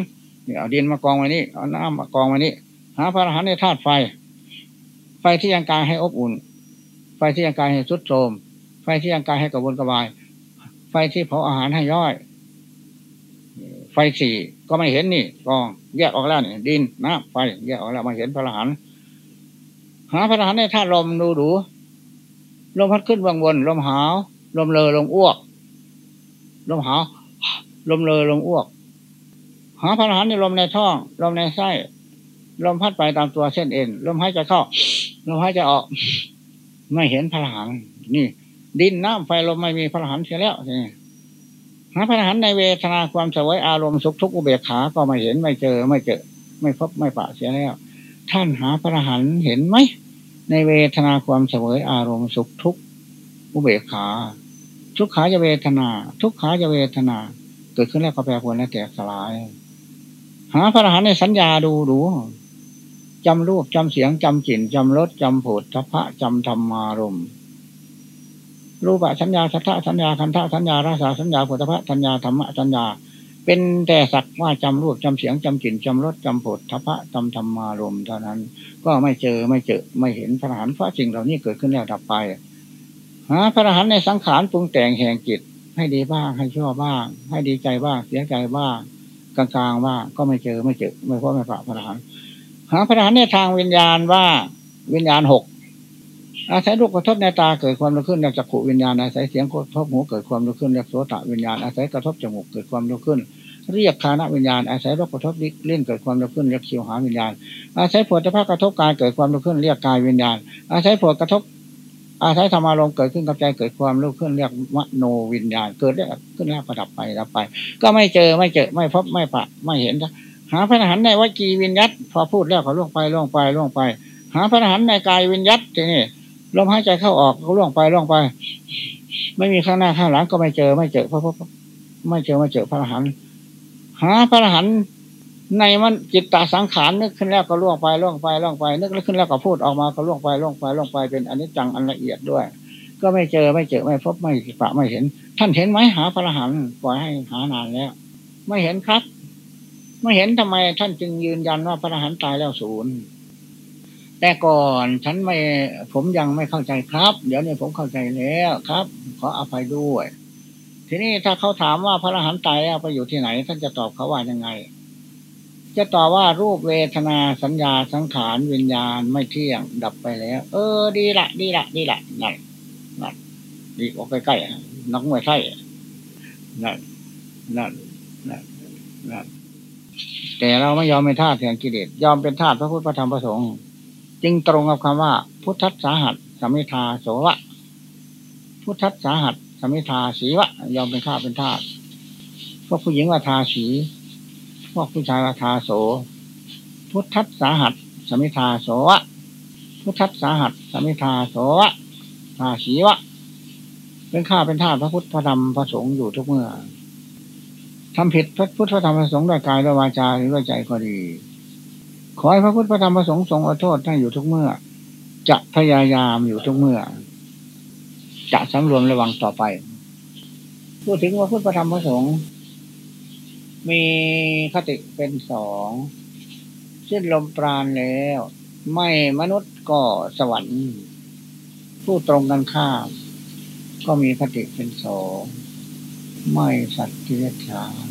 นี่เอาดินมากองไว้นี่เอาน้ำมากองไว้นี่หาพระอรหันต์ในธาตุไฟ ไฟที่ยังกายให้อบอุ่น ไฟที่ยังกายให้สุดโทมไฟที่ยังกายให้กระวนกระวาย ไฟที่เผาอาหารให้ย่อย ไฟสี่ก็ไม่เห็นนี่กองแยกออกแล้วนี่ดินน้ำไฟแยกออกแล้วมาเห็นพระรหันหาพระรหันในธาตุลมดูดูลมพัดขึ้นบางบนลมหาวลมเลอลมอ้วก ลมหาวลมเลอลมอ้วก หาพระรหันในลมในท้อง ลมในไส้ลมพัดไปตามตัวเส้นเอ็นลมหายใจเข้าลมหายใจออก ไม่เห็นพระรหันนี่ ดินน้ำไฟลมไม่มีพระรหันเสียแล้วนี่ หาพระอรหันต์ในเวทนาความสวยอารมณ์สุขทุกข์อุเบกขา ก็ไม่เห็นไม่เจอ ไม่เจอ ไม่พบไม่ปะเสียแล้ว ท่านหาพระอรหันต์เห็นไหมในเวทนาความเสวยอารมณ์สุขทุกข์อุเบกขาทุกขาจะเวทนา ทุกขาจะเวทนา เกิดขึ้นแล้วก็แปรปรวนและแตกสลาย หาพระอรหันต์ในสัญญาดูดูจำรูปจำเสียงจำกลิ่นจำรสจำโผฏฐพะจำธรรมารมณ์ รูปะสัญญาสัทธะสัญญาคันธะสัญญาราสาสัญญาโผฏฐะสัญญาธรรมะสัญญา เป็นแต่สักว่าจำรูปจำเสียงจำกลิ่นจำรสจำโผฏฐพะจำธรรมารม์เท่านั้น ก็ไม่เจอไม่เจอไม่เห็นพระอรหันพระสิ่งเหล่านี้เกิดขึ้นแล้วดับไปหาพระอรหันในสังขารปรุงแต่งแห่งจิตให้ดีบ้างให้ชั่วบ้าง ให้ดีใจบ้างเสียใจบ้างกลางๆบ้างก็ไม่เจอไม่เจอไม่พบไม่ปะพระอรหันหาพระอรหันในทางวิญญาณว่าวิญญาณหก อาศัยรูปกระทบในตาเกิดความรู้ขึ้นเรียกจักขุวิญญาณอาศัยเสียงกระทบหูเกิดความรู้ขึ้นเรียกโสตวิญญาณอาศัยกระทบจมูกเกิดความรู้ขึ้น เรียกคานวิญญาณอาศัยรสกระทบเล่นเกิดความรู้ขึ้นเรียกชิวหาวิญญาณ อาศัยผลจะพากระทบกายเกิดความรู้ขึ้นเรียกกายวิญญาณ อาศัยผลกระทบ อาศัยธรรมารมเกิดขึ้นกับใจเกิดความรู้ขึ้นเรียกมโนวิญญาณ เกิดแล้ขึ้นแล้วก็ดับไปดับไป ก็ไม่เจอไม่เจอไม่พบไม่ปะไม่เห็นหาพระอรหันต์ในวจีวิญญัตพอพูดแล้วก็ล่วงไปล่วงไปล่วงไป หาพระอรหันต์ในกายวิญญัตทีนี่ ลมหายใจเข้าออกก็ล่วงไปล่วงไป ไม่มีข้างหน้าข้างหลังก็ไม่เจอไม่เจอเพราะไม่เจอไม่เจอพระอรหันต์หาพระอรหันต์ในมันจิตตาสังขารนึกขึ้นแล้วก็ล่วงไปล่วงไปล่วงไปนึกขึ้นแล้วก็พูดออกมาก็ล่วงไปล่วงไปล่วงไปเป็นอันิจจังอันละเอียดด้วย ก็ไม่เจอไม่เจอไม่พบไม่ปะไม่เห็น ท่านเห็นไหมหาพระอรหันต์ปล่อยให้หานานแล้ว ไม่เห็นครับ ไม่เห็นทำไมท่านจึงยืนยันว่าพระอรหันต์ตายแล้วศูนย์ แต่ก่อนฉันไม่ผมยังไม่เข้าใจครับ เดี๋ยวนี้ผมเข้าใจแล้วครับ ขออภัยด้วย ทีนี้ถ้าเขาถามว่าพระอรหันต์ตายแล้วไปอยู่ที่ไหน ท่านจะตอบเขาว่ายังไง จะตอบว่ารูปเวทนาสัญญาสังขารวิญญาณไม่เที่ยงดับไปแล้ว เออ ดีละดีละดีละนั่นนั่นดีออกใกล้ๆนักมวยไทยนั่นนั่นนั่นนั่นแต่เราไม่ยอมเป็นทาสแห่งกิเลสยอมเป็นทาสพระพุทธพระธรรมพระสงฆ์ จึงตรงกับคำว่า พุทธสาหัสสมิทาโสวะ พุทธสาหัสสมิทาสีวะ ยอมเป็นข้าเป็นทาสพวกผู้หญิงว่าทาสี พวกผู้ชายว่าทาโส พุทธสาหัสสมิทาโสวะ พุทธสาหัสสมิทาโสวะทาสีวะ เป็นข้าเป็นทาสพระพุทธพระธรรมพระสงฆ์อยู่ทุกเมื่อทำผิดพระพุทธพระธรรมพระสงฆ์ด้วยกายด้วยวาจาหรือด้วยใจก็ดี ขอให้พระพุทธพระธรรมพระสงฆ์ทรงอโทษท่านอยู่ทุกเมื่อ จะพยายามอยู่ทุกเมื่อ จะสำรวมระวังต่อไป พูดถึงว่าพุทธพระธรรมพระสงฆ์มีคติเป็นสองสิ้นลมปราณแล้ว ไม่มนุษย์ก็สวรรค์พูดตรงกันข้ามก็มีคติเป็นสองไม่สัตว์ที่เรียกฉาน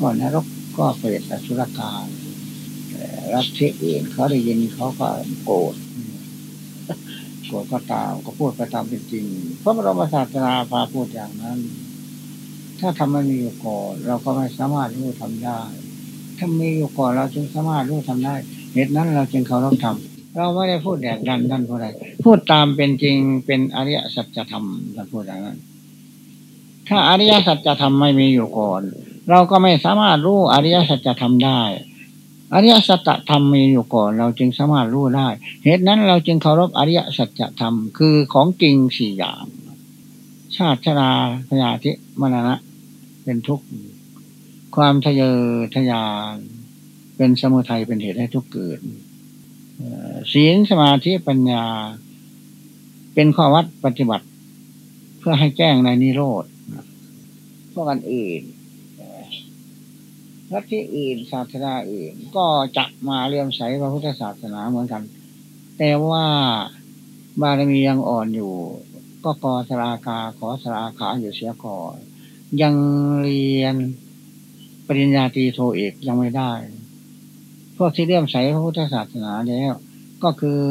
ก่อนรกก็เปรตอสุรกาย รัฐที่อื่นเขาได้ยินเขาก็โกรธโกรธก็ตามก็พูดไปตามเป็นจริง เพราะเรามาศาสนาพาพูดอย่างนั้น ถ้าทำไม่มีอยู่ก่อนเราก็ไม่สามารถรู้ทำได้ ถ้ามีอยู่ก่อนเราจึงสามารถรู้ทำได้ เหตุนั้นเราจึงเคารพธรรมเราไม่ได้พูดแดกดันดันเพราะอะไรพูดตามเป็นจริงเป็นอริยสัจธรรมเราพูดอย่างนั้น ถ้าอริยสัจธรรมไม่มีอยู่ก่อน เราก็ไม่สามารถรู้อริยสัจธรรมได้ อริยสัจธรรมมีอยู่ก่อนเราจึงสามารถรู้ได้ เหตุนั้นเราจึงเคารพอริยสัจธรรมคือของจริงสี่อย่าง ชาติชราพยาธิมรณะ เป็นทุกข์ความทะเยอทะยานเป็นสมุทัยเป็นเหตุให้ทุกข์เกิดศีลสมาธิปัญญา เป็นข้อวัดปฏิบัติ เพื่อให้แจ้งในนิโรธพวกกันอื่น ลัทธิอื่นศาสนาอื่น ก็จะมาเรียมใสพระพุทธศาสนาเหมือนกัน แต่ว่าบารมียังอ่อนอยู่ ก็กอสราคาขอสราขาอยู่เสียก่อนยังเรียนปริญญาตรีโทเอกยังไม่ได้ พวกที่เรียมใสพระพุทธศาสนาแล้ว ก็คือ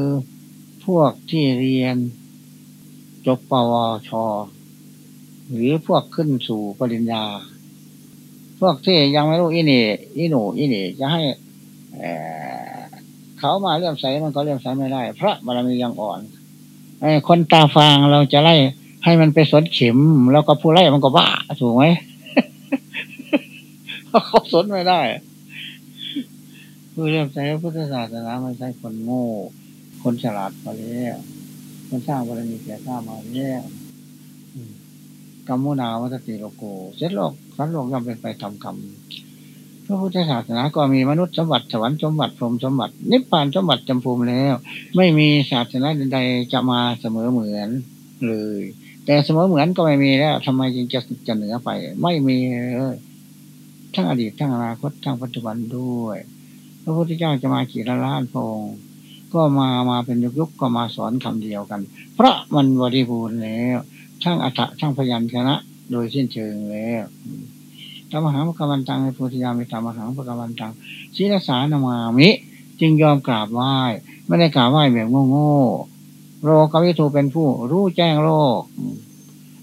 พวกที่เรียนจบปวช หรือพวกขึ้นสู่ปริญญา วกที่ยังไม่รู้อินี่อิหนูอินี่จะให้เขามาเลื่อมใสมันก็เลื่อมใสไม่ได้เพราะบารมียังอ่อนคนตาฟางเราจะไล่ให้มันไปสนเข็ม แล้วก็ผู้ไล่มันก็บ้าถูกไหมเขาสนไม่ได้ผู้เลื่อมใสพุทธศาสนาไม่ใช่คนโง่ คนฉลาดมาแล้วคนสร้างบารมีเสียข้ามาแล้วกรรมุนาวัตติโลโกเจ็ดโลก สันโลกย่อมเป็นไปทำกรรมพระพุทธศาสนาก็มีมนุษย์สมบัติสวรรค์สมบัติพรหมสมบัติ นิพพานสมบัติจำภูมิแล้ว ไม่มีศาสนาใดจะมาเสมอเหมือนเลย แต่เสมอเหมือนก็ไม่มีแล้วทำไมจึงจะจะเหนือไป ไม่มีเลยทั้งอดีตทั้งอนาคตทั้งปัจจุบันด้วย พระพุทธเจ้าจะมากี่ล้านพงก็มามาเป็นยุคยุคก็มาสอนคำเดียวกัน เพราะมันบริบูรณ์แล้วช่างอัฏฐช่างพยัญชนะ โดยสิ้นเชิงแล้วธรรมหังพระกวันตังในโพธิญามีธรรมหังพระกวันตังศีลสานามามิ จึงยอมกราบไหว้ไม่ได้กราบไหว้แบบโง่ๆโรกวิทูเป็นผู้รู้แจ้งโลก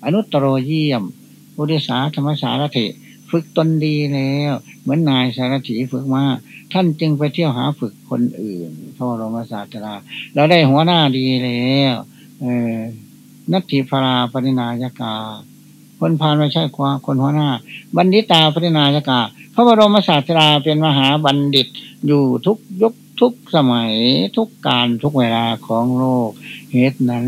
อนุตตรเยี่ยมบุริสาธรรมสารถิฝึกตนดีแล้ว เหมือนนายสารถีฝึกมาท่านจึงไปเที่ยวหาฝึกคนอื่นพระบรมศาสดาเราได้หัวหน้าดีแล้วเออนัตถิพราปรินายกา คนพานไม่ใช่ควาคนหัวหน้า บัณฑิตาปรินายกาพระบรมศาสดาเป็นมหาบัณฑิตอยู่ทุกยุคทุกสมัยทุกการทุกเวลาของโลก เหตุนั้น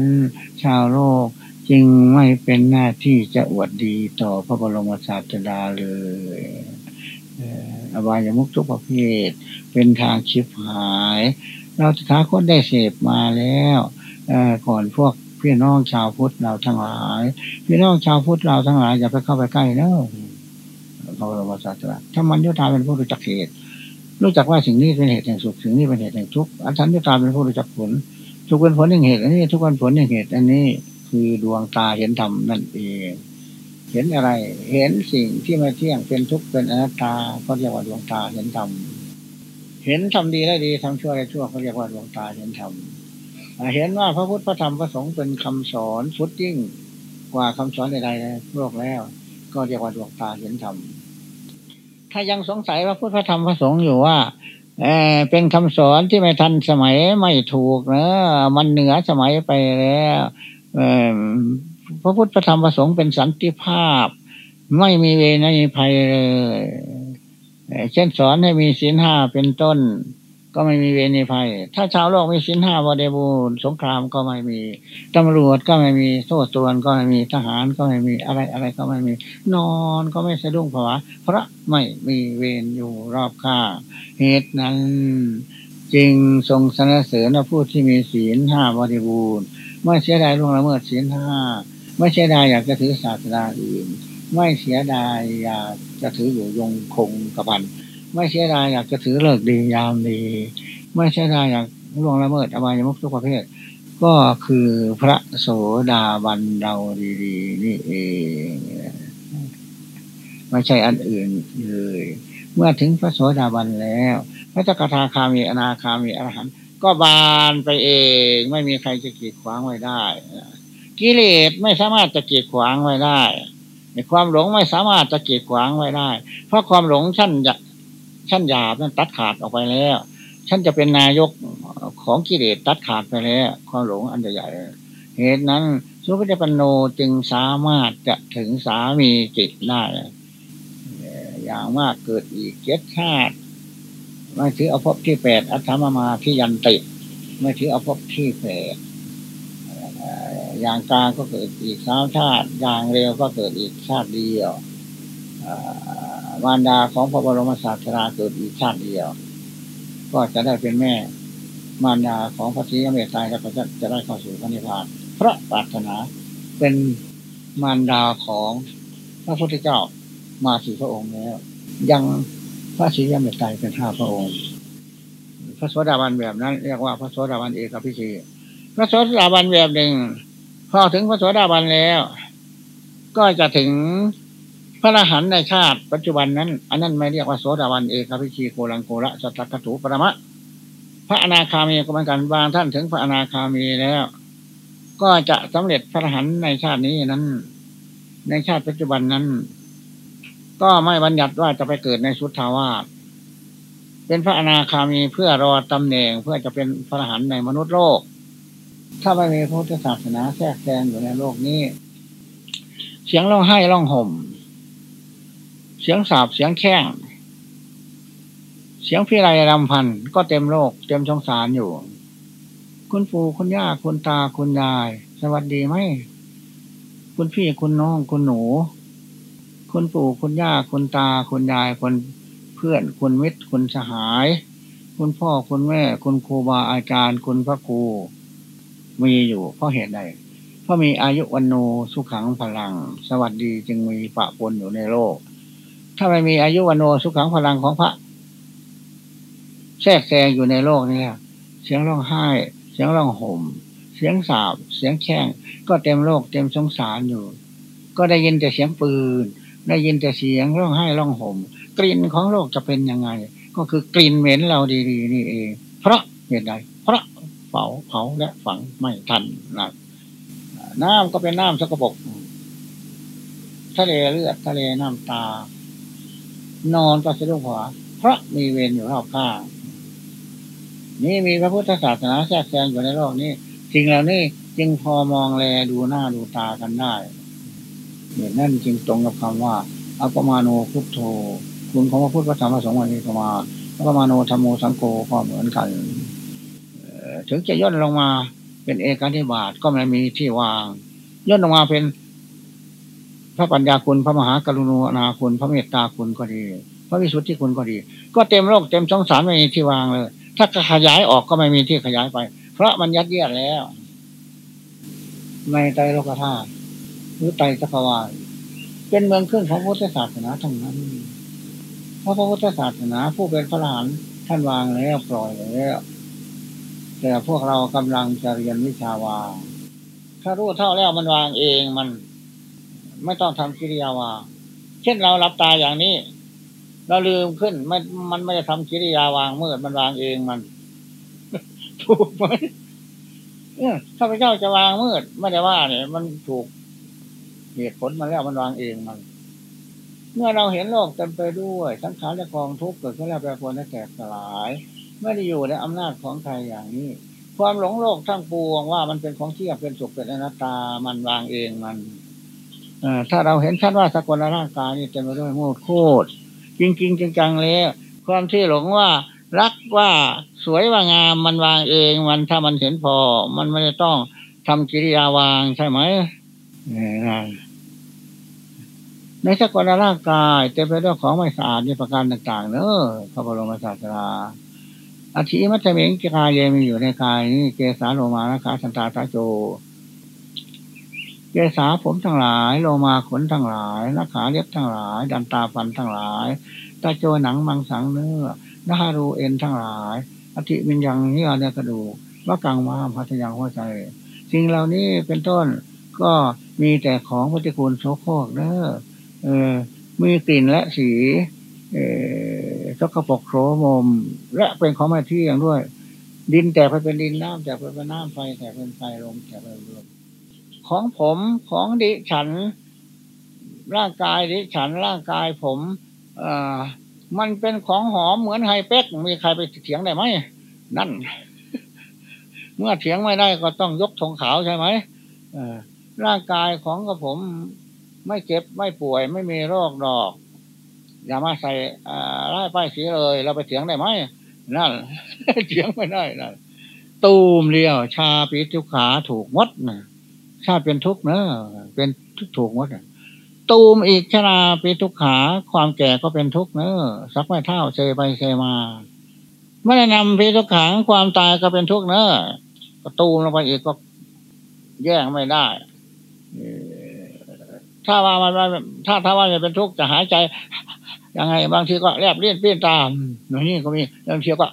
ชาวโลกจึงไม่เป็นหน้าที่จะอวดดีต่อพระบรมศาสดาเลยอบายมุกทุกประเภท เป็นทางชิบหาย เราตถาคตได้เสพมาแล้วก่อนพวก พี่น้องชาวพุทธเราทั้งหลาย พี่น้องชาวพุทธเราทั้งหลายอย่าไปเข้าไปใกล้เนอะพระบรมศาสดาถ้ามันยุทธาเป็นผู้รู้จักเหตุ รู้จักว่าสิ่งนี้เป็นเหตุแห่งสุขสิ่งนี้เป็นเหตุแห่งทุกข์อันทันยุทธาเป็นผู้รู้จักผล ทุกเป็นผลแห่งเหตุอันนี้ ทุกเป็นผลแห่งเหตุ อันนี้คือดวงตาเห็นธรรมนั่นเอง เห็นอะไร เห็นสิ่งที่ไม่เที่ยงเป็นทุกข์เป็นอนัตตาก็เรียกว่าดวงตาเห็นธรรมเห็นทำดีได้ดีทำชั่วได้ชั่วเขาเรียกว่าดวงตาเห็นธรรม เห็นว่าพระพุทธพระธรรมพระสงฆ์เป็นคำสอนฟุตยิ่งกว่าคำสอนใดๆในโลกแล้ว ก็เรียกว่าดวงตาเห็นธรรมถ้ายังสงสัยว่าพุทธพระธรรมพระสงฆ์อยู่ว่าเอเป็นคำสอนที่ไม่ทันสมัยไม่ถูกเนะมันเหนือสมัยไปแล้วพระพุทธพระธรรมพระสงฆ์เป็นสันติภาพ ไม่มีเวรไม่มีภัยเลยเช่นสอนให้มีศีลห้าเป็นต้น ก็ไม่มีเวรภัย ถ้าชาวโลกมีสินห้าบริบูรณ์สงครามก็ไม่มี ตำรวจก็ไม่มีโซ่ตรวนก็ไม่มีทหารก็ไม่มีอะไรอะไรก็ไม่มี นอนก็ไม่สะดุ้งผวาเพราะไม่มีเวรอยู่รอบข้างเหตุนั้นจึงทรงสนเสริญผู้ที่มีศีลห้าบริบูรณ์ไม่เสียดายล่วงละเมิดศีลห้าไม่เสียดายอยากจะถือศาสนาอื่น ไม่เสียดายอยากจะถืออยู่ยงคงกระพัน ไม่เสียดายอยากจะถือเลิกดียามดี ไม่เสียดายอยากล่วงละเมิดอบายมุขทุกประเภท ก็คือพระโสดาบันเราดีๆนี่เองไม่ใช่อันอื่นเลย เมื่อถึงพระโสดาบันแล้ว พระจักรทาคามีอนาคามีอรหันต์ก็บานไปเอง ไม่มีใครจะกีดขวางไว้ได้กิเลสไม่สามารถจะกีดขวางไว้ได้ความหลงไม่สามารถจะกีดขวางไว้ได้ เพราะความหลงชั้นจะ ชั้นหยาบนั้นตัดขาดออกไปแล้ว ฉันจะเป็นนายกของกิเลสตัดขาดไปแล้วความหลงอันใหญ่เหตุนั้นสุภจิปันโนจึงสามารถจะถึงสามีจิตได้ อย่างมากเกิดอีกเจ็ดชาติไม่ถือเอาภพที่แปดอัตถมามาที่ยันติ ไม่ถือเอาภพที่แปดอย่างกลางก็เกิดอีกสามชาติ อย่างเร็วก็เกิดอีกชาติเดียว มารดาของพระบรมศาสดาเกิดอีกชาติเดียว ก็จะได้เป็นแม่ มารดาของพระศรีเมตไตรแล้วก็จะจะได้เข้าสู่พระนิพพาน พระปรารถนาเป็นมารดาของพระพุทธเจ้ามาสี่พระองค์แล้ว ยังพระศรีเมตไตรเป็นห้าพระองค์ พระสวสดาบันแบบนั้น เรียกว่าพระสวสดาบันเอกพิชีพระสวสดาบันแบบหนึ่งพอถึงพระสวสดาบันแล้ว ก็จะถึง ระอรหันต์ในชาติ ปัจจุบันนั้น อันนั้นไม่เรียกว่าโสดาบันเอกพิชีโกลังโกระสัตตกถูปรมะ พระอนาคามีก็เหมือนกันบางท่านถึงพระอนาคามีแล้ว ก็จะสำเร็จพระอรหันต์ในชาตินี้นั้น ในชาติปัจจุบันนั้น ก็ไม่บัญญัติว่าจะไปเกิดในสุทธาวาสเป็นพระอนาคามีเพื่อรอตำแหน่งเพื่อจะเป็นพระอรหันต์ในมนุษย์โลก ถ้าไม่มีพุทธศาสนาแทรกแซงอยู่ในโลกนี้ เสียงร้องไห้ร้องห่ม เสียงสาบเสียงแข้ง เสียงพิไรรำพันก็เต็มโลก เต็มช่องสารอยู่ คุณปู่คุณย่าคุณตาคุณยาย สวัสดีไหมคุณพี่คุณน้องคุณหนู คุณปู่คุณย่าคุณตาคุณยายคุณเพื่อนคุณมิตรคุณสหาย คุณพ่อคุณแม่ คุณครูบาอาจารย์ คุณพระครู มีอยู่เพราะเหตุใดเพราะมีอายุวันโนสุขังพลัง สวัสดีจึงมีปะปนอยู่ในโลก ถ้าไม่มีอายุวโนสุขังพลังของพระ แทรกแซงอยู่ในโลกนี่เสียงร้องไห้ เสียงร้องห่ม เสียงสาบ เสียงแข้งก็เต็มโลกเต็มสงสารอยู่ ก็ได้ยินแต่เสียงปืน ได้ยินแต่เสียงร้องไห้ร้องห่ม กลิ่นของโลกจะเป็นยังไง ก็คือกลิ่นเหม็นเราดีๆนี่เอง เพราะเหตุใด เพราะเผาเผาและฝังไม่ทันนะน้ำก็เป็นน้ำสกปรกทะเลเลือดทะเลน้ำตา นอนก็สะดุ้งหัวเพราะมีเวรอยู่รอบข้างนี่มีพระพุทธศาสนาแทรกแซงอยู่ในโลกนี้สิ่งเหล่านี้จึงพอมองแลดูหน้าดูตากันได้เหมือนนั่นจึงตรงกับคำว่าอัปมาโนพุทโธ คุณของพระพุทธธรรมสงฆ์วันนี้มาอัปมาโนธรรมโมสังโฆก็เหมือนกันถึงจะย่นลงมาเป็นเอกาธิบาทก็ไม่มีที่วาง ย่นลงมาเป็น พระปัญญาคุณพระมหากรุณาคุณ พระเมตตาคุณก็ดี พระวิสุทธิคุณก็ดี ก็เต็มโลกเต็มสงสารไม่มีที่วางเลย ถ้าขยายออกก็ไม่มีที่ขยายไป เพราะมันยัดเยียดแล้ว ในไตรโลกธาตุหรือไตรจักรวาลเป็นเมืองขึ้นของพุทธศาสนาทั้งนั้นเพราะพระพุทธศาสนาผู้เป็นพระหลานท่านวางแล้วปล่อยแล้วแต่พวกเรากำลังจะเรียนวิชาวางถ้ารู้เท่าแล้วมันวางเองมัน ไม่ต้องทำกิริยาวางเช่นเรารับตาอย่างนี้ เราลืมขึ้นมันมันไม่ได้ทำกิริยาวางมืดมันวางเองมัน ถูกไหมเนี่ยข้าพเจ้าจะวางมืดไม่ได้ว่าเนี่ย มันถูกเหตุผลมาแล้วมันวางเองมัน เมื่อเราเห็นโลกเต็มไปด้วยสังขารและกองทุกข์เกิดขึ้นแล้วแปรปรวนและแตกสลาย ไม่ได้อยู่ในอำนาจของใครอย่างนี้ ความหลงโลกทั้งปวงว่ามันเป็นของเที่ยงเป็นสุขเป็นอนัตตามันวางเองมัน ถ้าเราเห็นชัดว่าสกุลร่างกายนี่เต็มไปด้วยโมดโคตรจริงจริงจังๆเลยความที่หลงว่ารักว่าสวยว่างามมันวางเอง มันถ้ามันเห็นพอ มันไม่ได้ต้องทำกิริยาวางใช่ไหมในสกุลร่างกายเต็มไปด้วยของไม่สะอาดในประการต่างๆเนอะพระบรมศาสดาอาทิมัตเมงกายเยมีอยู่ในกายนี่เกสาโลมานะคะสันตาตาโจ เกสาผมทั้งหลาย โลมาขนทั้งหลายนักขาเล็บทั้งหลาย ดันตาฟันทั้งหลาย ตาโจหนังมังสังเนื้อนารูเอ็นทั้งหลาย อธิมินยังเนื้อเนื้อกระดูกว่ากังมาพัทยังหัวใจ สิ่งเหล่านี้เป็นต้นก็มีแต่ของปฏิกูลโสโครกเนอเออมีกลิ่นและสี เออสกปรกโสมม และเป็นของไม่เที่ยงด้วย ดินแต่ไปเป็นดินน้ำแต่ไปเป็นน้ำไฟแต่เป็นไฟลมแต่เป็นลม ของผมของดิฉัน ร่างกายดิฉันร่างกายผมอ่ามันเป็นของหอมเหมือนไฮเป็กมีใครไปเถียงได้ไหมนั่น เมื่อเถียงไม่ได้ก็ต้องยกธงขาวใช่ไหมร่างกายของกับผม ไม่เจ็บไม่ป่วย ไม่มีโรคดอก อย่ามาใส่ร้ายป้ายสีเลย เราไปเถียงได้ไหมนั่นเถียงไม่ได้นั่นตูมเดียวชาปิทุกขาถูกมดนะ ชาติเป็นทุกข์เนอะเป็นทุกถูกมดตูมอีกชราปิทุกขา ความแก่ก็เป็นทุกข์เนอะสักไม่เท่าเซไปเซมาไม่ได้นำปิทุกขังความตายก็เป็นทุกข์เนอะก็ตูมลงไปอีกก็แย่งไม่ได้ถ้าว่ามันถ้าถ้าว่าจะเป็นทุกข์จะหายใจยังไง บางทีก็แลบเลี่ยนเปี้ยนตามอย่างนี้ก็มีบางทีก็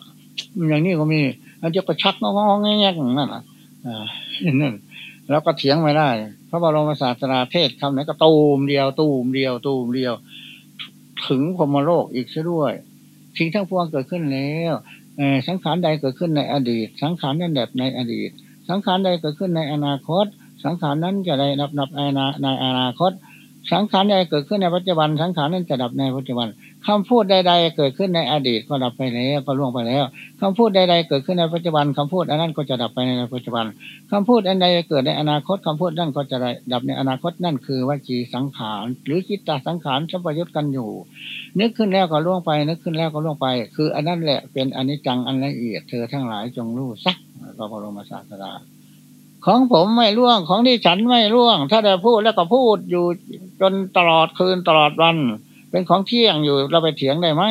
อย่างนี้ก็มีบางทีก็ชักงองแงๆนั่นอะนั่น แล้วก็เถียงไม่ได้พระบรมศาสดาเทศคำไหนก็ตูมเดียว ตูมเดียว ตูมเดียว ถึงพมโลกอีกซะด้วยสิ่งทั้งปวงเกิดขึ้นแล้วสังขารใดเกิดขึ้นในอดีต สังขารนั้นแบบในอดีต สังขารใดเกิดขึ้นในอนาคต สังขารนั้นจะได้นับนับในอนาคต สังขารใดเกิดขึ้นในปัจจุบัน สังขารนั้นจะดับในปัจจุบัน คำพูดใด ๆ เกิดขึ้นในอดีตก็ดับไปแล้วก็ล่วงไปแล้วคำพูดใด ๆ เกิดขึ้นในปัจจุบันคำพูดอันนั้นก็จะดับไปในปัจจุบันคำพูดอันใดเกิดในอนาคตคำพูดนั่นก็จะดับในอนาคตนั่นคือวจีสังขารหรือจิตตสังขารสัมปยุตกันอยู่ นึกขึ้นแล้วก็ล่วงไป นึกขึ้นแล้วก็ล่วงไป คืออันนั้นแหละเป็นอนิจจังอันละเอียดเธอทั้งหลายจงรู้สักพระบรมศาสดาของผมไม่ร่วงของที่ฉันไม่ร่วง ถ้าได้พูดแล้วก็พูดอยู่จนตลอดคืนตลอดวัน เป็นของเที่ยงอยู่เราไปเถียงได้ไหม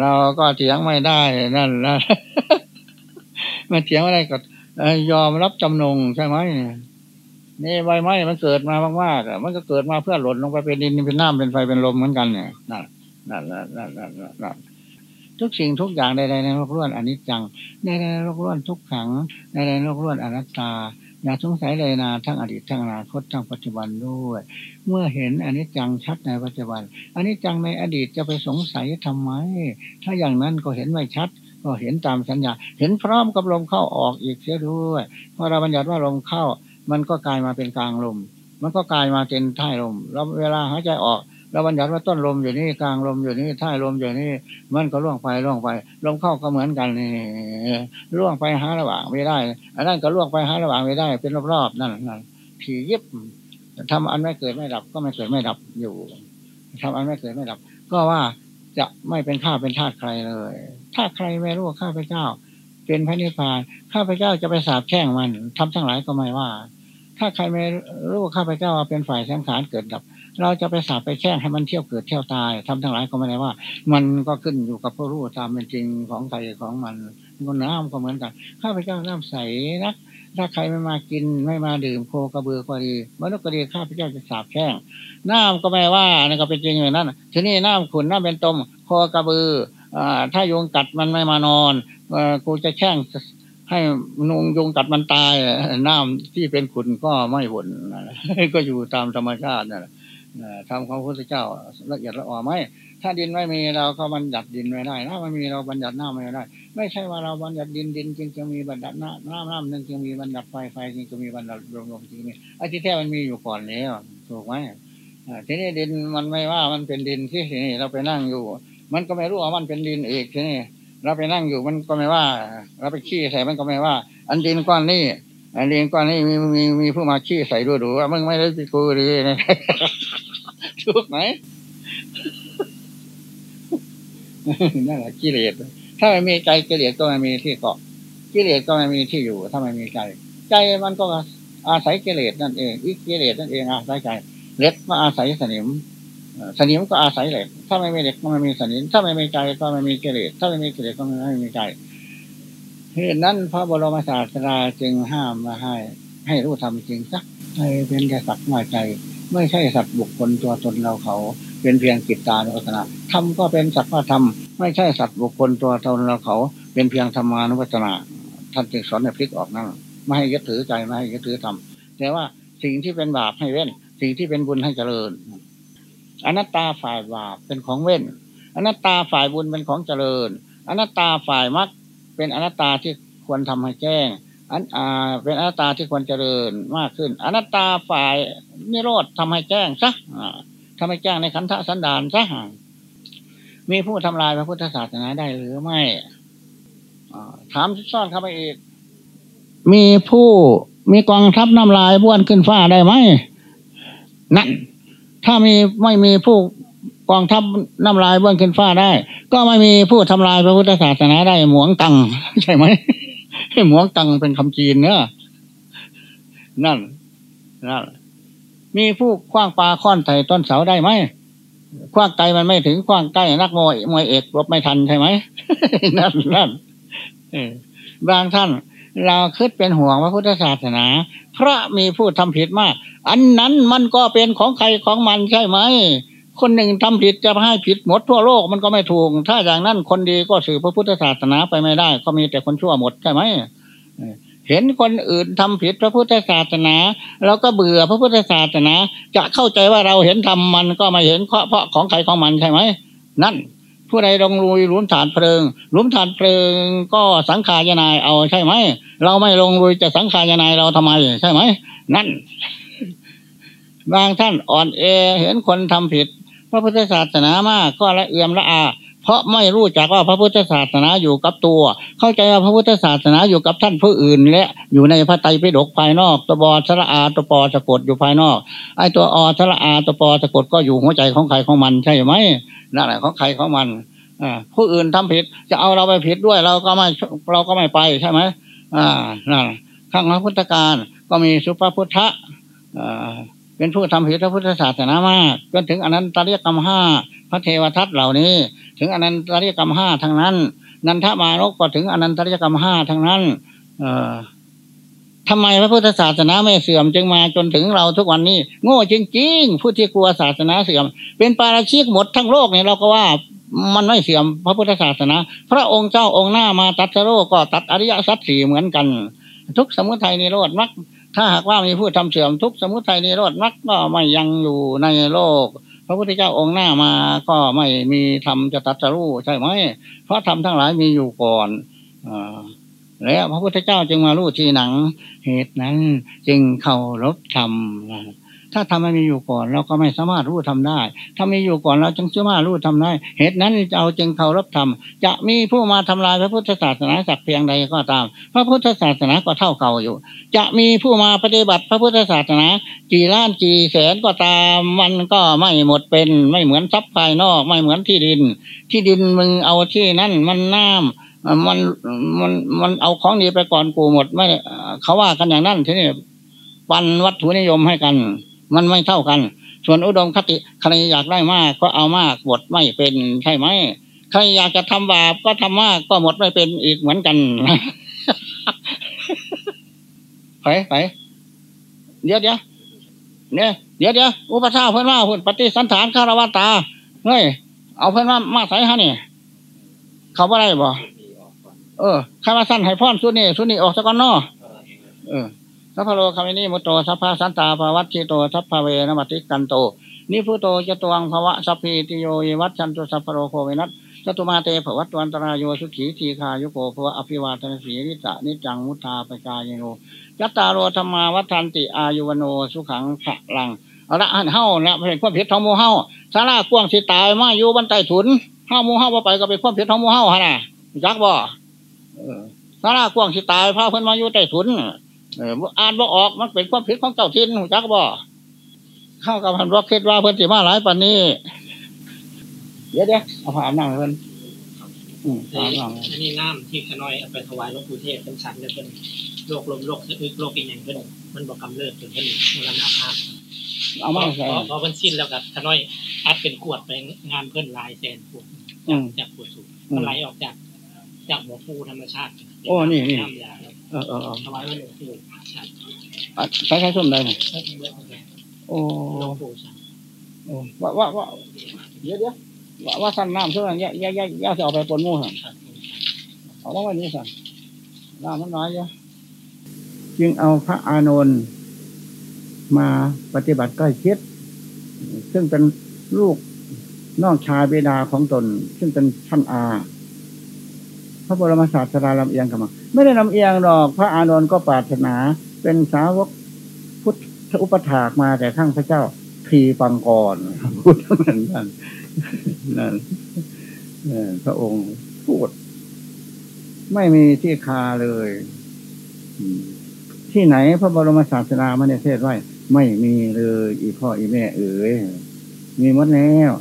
เราก็เถียงไม่ได้นั่นนะมันเถียงไม่ได้ก็ยอมรับจำนงใช่ไหมนี่ใบไม้มันเกิดมามากๆมันก็เกิดมาเพื่อหล่นลงไปเป็นดินเป็นน้ำเป็นไฟเป็นลมเหมือนกันเนี่ยนั่นนั่นนั่นนั่นนั่นทุกสิ่งทุกอย่างใดๆในโลกล้วนอนิจจังในในโลกล้วนทุกขังในในโลกล้วนอนัตตา อย่าสงสัยเลยนะทั้งอดีตทั้งอนาคตทั้งปัจจุบันด้วย เมื่อเห็นอันนี้จังชัดในปัจจุบันอันนี้จังในอดีตจะไปสงสัยทำไม ถ้าอย่างนั้นก็เห็นไม่ชัด ก็เห็นตามสัญญา เห็นพร้อมกับลมเข้าออกอีกเสียด้วยเพราะเราบัญญัติว่าลมเข้า มันก็กลายมาเป็นกลางลม มันก็กลายมาเป็นท้ายลมแล้วเวลาหายใจออก เราบัญญัติว่าต้นลมอยู่นี่กลางลมอยู่นี่ท้ายลมอยู่นี่มันก็ล่วงไปล่วงไป ลมเข้าก็เหมือนกันนี่ล่วงไปหาระหว่างไม่ได้ อันนั้นก็ล่วงไปหาระหว่างไม่ได้ เป็นรอบๆนั่นนั่นผียิบทำอันไม่เกิดไม่ดับ ก็ไม่เกิดไม่ดับอยู่ทำอันไม่เกิดไม่ดับ ก็ว่าจะไม่เป็นข้าเป็นทาสใครเลย ถ้าใครไม่รู้ข้าพเจ้า เป็นพระนิพพานข้าพเจ้าจะไปสาบแช่งมันทำทั้งหลายก็ไม่ว่า ถ้าใครไม่รู้ข้าพเจ้าเป็นฝ่ายสังขารเกิดดับ เราจะไปสาบไปแช่งให้มันเที่ยวเกิดเที่ยวตายทำทั้งหลายก็ไม่ได้ว่า มันก็ขึ้นอยู่กับผู้รู้ตามเป็นจริงของใครของมันก็น้ำก็เหมือนกันข้าพเจ้าน้ำใสนะถ้าใครไม่มากินไม่มาดื่มโคกระเบือก็ดีมนุษย์ก็ดีข้าพเจ้าจะสาบแช่งน้ำก็ไม่ว่านั่นก็เป็นจริงอย่างนั้นทีนี้น้ำขุนน้ำเป็นตมโคกระบืออ่าถ้ายุงกัดมันไม่มานอนกูจะแช่งให้นุงยงกัดมันตายน้ำที่เป็นขุนก็ไม่หวนก็อยู่ตามธรรมชาตินั่นแหละ ทำของพระพุทธเจ้าละเอียดละออไหมถ้าดินไม่มีเราก็บัญญัติดินไม่ได้ ถ้ามันมีเราบัญญัติน้ำไม่ได้ ไม่ใช่ว่าเราบัญญัติดินดินจึงจะมีบัญญัติน้ำน้ำน้ำนึงจึงมีบัญญัติไฟไฟจึงจะมีบัญญัติลมลมจึงมีไอ้ที่แท้มันมีอยู่ก่อนแล้วถูกไหมทีนี้ดินมันไม่ว่ามันเป็นดินที่นี่เราไปนั่งอยู่ มันก็ไม่รู้ว่ามันเป็นดินเอกทีนี้เราไปนั่งอยู่มันก็ไม่ว่า เราไปขี้ใส่มันก็ไม่ว่า อันดินก้อนนี้ อันดินก้อนนี้มีมีมีผู้มาขี้ใส่ดูดูว่ามึงไม่ได้ติกูหรือถูกไหมนั่นแหละกิเลสถ้าไม่มีใจกิเลสก็ไม่มีที่เกาะกิเลสก็ไม่มีที่อยู่ ถ้าไม่มีใจ ใจมันก็อาศัยกิเลสนั่นเองอีกกิเลสนั่นเองอาศัยใจเล็กก็อาศัยสนิมสนิมก็อาศัยเหล็กถ้าไม่มีเหล็กก็ไม่มีสนิมถ้าไม่มีใจก็ไม่มีกิเลสถ้าไม่มีกิเลสก็ไม่มีใจ เหตุนั้นพระบรมศาสดาจึงห้ามมาให้ ให้รู้ทำจริงสักให้เป็นแค่สักว่าใจ ไม่ใช่สัตว์บุคคลตัวตนเราเขา เป็นเพียงกิจตานุปัสสนาธรรมก็เป็นสัตว์ว่าธรรมไม่ใช่สัตว์บุคคลตัวตนเราเขา เป็นเพียงธรรมานุปัสสนาท่านจึงสอนในพลิกออกนั่นไม่ให้ยึดถือใจไม่ให้ยึดถือธรรมแต่ว่าสิ่งที่เป็นบาปให้เว้น สิ่งที่เป็นบุญให้เจริญ อนัตตาฝ่ายบาปเป็นของเว้น อนัตตาฝ่ายบุญเป็นของเจริญ อนัตตาฝ่ายมรรค เป็นอนัตตาที่ควรทำให้แจ้งอันอ่าเป็นอนัตตาที่ควรเจริญมากขึ้น อนัตตาฝ่ายนิโรธทำให้แจ้งซะทำให้แจ้งในขันธสันดานซะมีผู้ทำลายพระพุทธศาสนาได้หรือไม่ถามซ่อนเข้าไปอีก มีผู้มีกองทัพน้ำลายบ้วนขึ้นฟ้าได้ไหมนั่นถ้ามีไม่มีผู้ กองทัพน้ำลายเบื้องขึ้นฟ้าได้ ก็ไม่มีผู้ทำลายพระพุทธศาสนาได้หมวงตังใช่ไหมหมวงตังเป็นคำจีนเนอะนั่นนั่นมีผู้คว้างปลาค้อนใส่ต้นเสาได้ไหมคว้างไกลมันไม่ถึงคว้างใกล้นักมวยมวยเอกรบไม่ทันใช่ไหมนั่นนั่นบางท่านเราคิดเป็นห่วงพระพุทธศาสนา พระมีผู้ทำผิดมาก อันนั้นมันก็เป็นของใครของมันใช่ไหม คนหนึ่งทำผิดจะให้ผิดหมดทั่วโลกมันก็ไม่ถูก ถ้าอย่างนั้นคนดีก็สื่อพระพุทธศาสนาไปไม่ได้ ก็มีแต่คนชั่วหมดใช่ไหมเห็นคนอื่นทำผิดพระพุทธศาสนาเราก็เบื่อพระพุทธศาสนา จะเข้าใจว่าเราเห็นทำมันก็ไม่เห็นเพราะเพราะของใครของมันใช่ไหมนั่น ผู้ใดลงลุยหลุมฐานเพลิงหลุมฐานเพลิงก็สังขารนายเอาใช่ไหมเราไม่ลงลุยจะสังขารนายเราทำไมใช่ไหมนั่นบางท่านอ่อนเอเห็นคนทำผิด พระพุทธศาสนามากก็ละเอื่อมละอา เพราะไม่รู้จักว่าพระพุทธศาสนาอยู่กับตัว เข้าใจว่าพระพุทธศาสนาอยู่กับท่านผู้อื่น และอยู่ในพระไตรปิฎกภายนอกตัวบอสระอาตัวปอสะกดอยู่ภายนอก ไอตัวอสระอาตัวปอสะกดก็อยู่หัวใจของใครของมันใช่ไหมนั่นแหละของใครของมันอผู้อื่นทำผิดจะเอาเราไปผิดด้วยเราก็ไม่เราก็ไม่ไปใช่ไหมอ่านั่นข้างพระพุทธการก็มีสุภพุทธะอ่า เป็นผู้ทำผิดพระพุทธศาสนามากจนถึงอนันตริยกรรมห้าพระเทวทัตเหล่านี้ ถึงอนันตริยกรรมห้าทั้งนั้น นันทมานกก็ถึงอนันตริยกรรมห้าทั้งนั้น เออทำไมพระพุทธศาสนาไม่เสื่อมจึงมาจนถึงเราทุกวันนี้ โง่จริงๆผู้ที่กลัวศาสนาเสื่อม เป็นปาราชิกหมดทั้งโลกเนี่ยเราก็ว่ามันไม่เสื่อมพระพุทธศาสนา พระองค์เจ้าองค์หน้ามาตัดสโรก็ตัดอริยสัจสี่เหมือนกัน ทุกสมุทัยนิโรธมรรค ถ้าหากว่ามีผู้ทำเสื่อมทุกสมุทัยนิโรธมรรคก็ไม่ยังอยู่ในโลก พระพุทธเจ้าองค์หน้ามาก็ไม่มีธรรมจะตัดสรู้ใช่ไหมเพราะธรรมทั้งหลายมีอยู่ก่อนอแล้วพระพุทธเจ้าจึงมารู้ทีหนังเหตุนั้น จึงเคารพธรรม ถ้าทำไม่มีอยู่ก่อน เราก็ไม่สามารถรู้ทำได้ ถ้ามีอยู่ก่อนเราจึงสามารถรู้ทำได้ เหตุนั้นจะเราจึงเคารพธรรมจะมีผู้มาทำลายพระพุทธศาสนาสักเพียงใดก็ตาม พระพุทธศาสนาก็เท่าเก่าอยู่ จะมีผู้มาปฏิบัติพระพุทธศาสนา กี่ล้านกี่แสนก็ตามมันก็ไม่หมดเป็นไม่เหมือนทรัพย์ภายนอกไม่เหมือนที่ดิน ที่ดินมึงเอาที่นั่นมันน้ำมันมันมันเอาของดีไปก่อนกูหมดไม่เขาว่ากันอย่างนั้นทีนี้ปันวัตถุนิยมให้กัน มันไม่เท่ากัน ส่วนอุดมคติใครอยากได้มากก็เอามากหมดไม่เป็นใช่ไหมใครอยากจะทำบาปก็ทำมากก็หมดไม่เป็นอีกเหมือนกันไปไปเดี๋ยวเดี๋ยวเนี่ยเดี๋ยวเดี๋ยวอุปชาเพื่อนว่าเพื่อนปฏิสันฐานคารวะตาเฮ้ยเอาเพื่อนว่ามาใส่ฮะนี่เขาว่าอะไรบ่เออข้ามาสั้นให้พ่อนสุนี่สุนี่ออกสักก้อนนอเออ สัพพโลคามินีมุตโตสัพพะสันตาภวัตชิโตสัพพเวนมติกันโตนิพุโตจตวังภวะสัพพิติโยยวัตชันตุสัพพโลโควินัสจตุมาเตภวัตวันตรายโยสุขีทีคายุโกภวะอภิวาทนสีริตะนิจังมุตาปกายโนยัตตาโรธรรมาวัฏันติอายุวโนสุขังขะลังเอาละหันเฮ้าเนี่ยเป็นความผิดทองมูเฮ้าสาระกว้างสิตายมาอยู่บนใต้ถุนเฮ้ามูเฮ้าไปก็เป็นความผิดทองมูเฮ้าฮะน่ะจักบ่สาระกว้างสิตายพาเพิ่อนมาอยู่ใต้ถุน เอออ่านบ่ออกมันเป็นความผิดของเจ้าทินหูจักบ่เข้ากับพันว่าคิดว่าเพิ่นสิมาหลายปันนี้เดี๋ยวเดี๋ยวเอาผ่านนั่งเพิ่นอืมผ่านนั่งอันนี้น้ำที่ขน้อยเอาไปถวายหลวงปู่เทพเป็นสันเลยเป็นโรคลมโรคสะอึกโรคอีกอย่างเพิ่นมันบอกกำเริบจนเพิ่นมรณภาพเอามาใส่พอพอเพิ่นสิ้นแล้วกับขน้อยอัดเป็นขวดไปงานเพิ่นหลายแสนขวดอืมจากขวดสูบอืมมันไหลออกจาก จากหัวปูธรรมชาติ โอ้นี่นี่น้ำยา เออเออเออถวายไว้หลวงปู่ใช้ใช้ส้มได้ไหมเพิ่นเบิดเลยโอ้หลวงปู่ใช่โอ้ว่าว่าว่าเดี๋ยวเดี๋ยวว่าว่าสั่นน้ำเท่านั้นแย่แย่แย่แย่จะเอาไปปนหมู่สั่นครับเอามาว้นี่สั่นน้ำมันน้อยเยอะจึงเอาพระอานนท์มาปฏิบัติใกล้ชิดซึ่งเป็นลูกน้องชายเบดาของตน ซึ่งเป็นท่านอา พระบรมศาสดาลำเอียงกันมาไม่ได้ลำเอียงหรอก พระอานนท์ก็ปรารถนาเป็นสาวกพุทธอุปถากมาแต่ข้างพระเจ้าทีปังกรพูดนั่นนั่นนั่นพระองค์พูด ไม่มีที่คาเลย ที่ไหนพระบรมศาสดาไม่ได้เทศไว้ ไม่มีเลย อีพ่ออีแม่เอ๋ยมีหมดแล้ว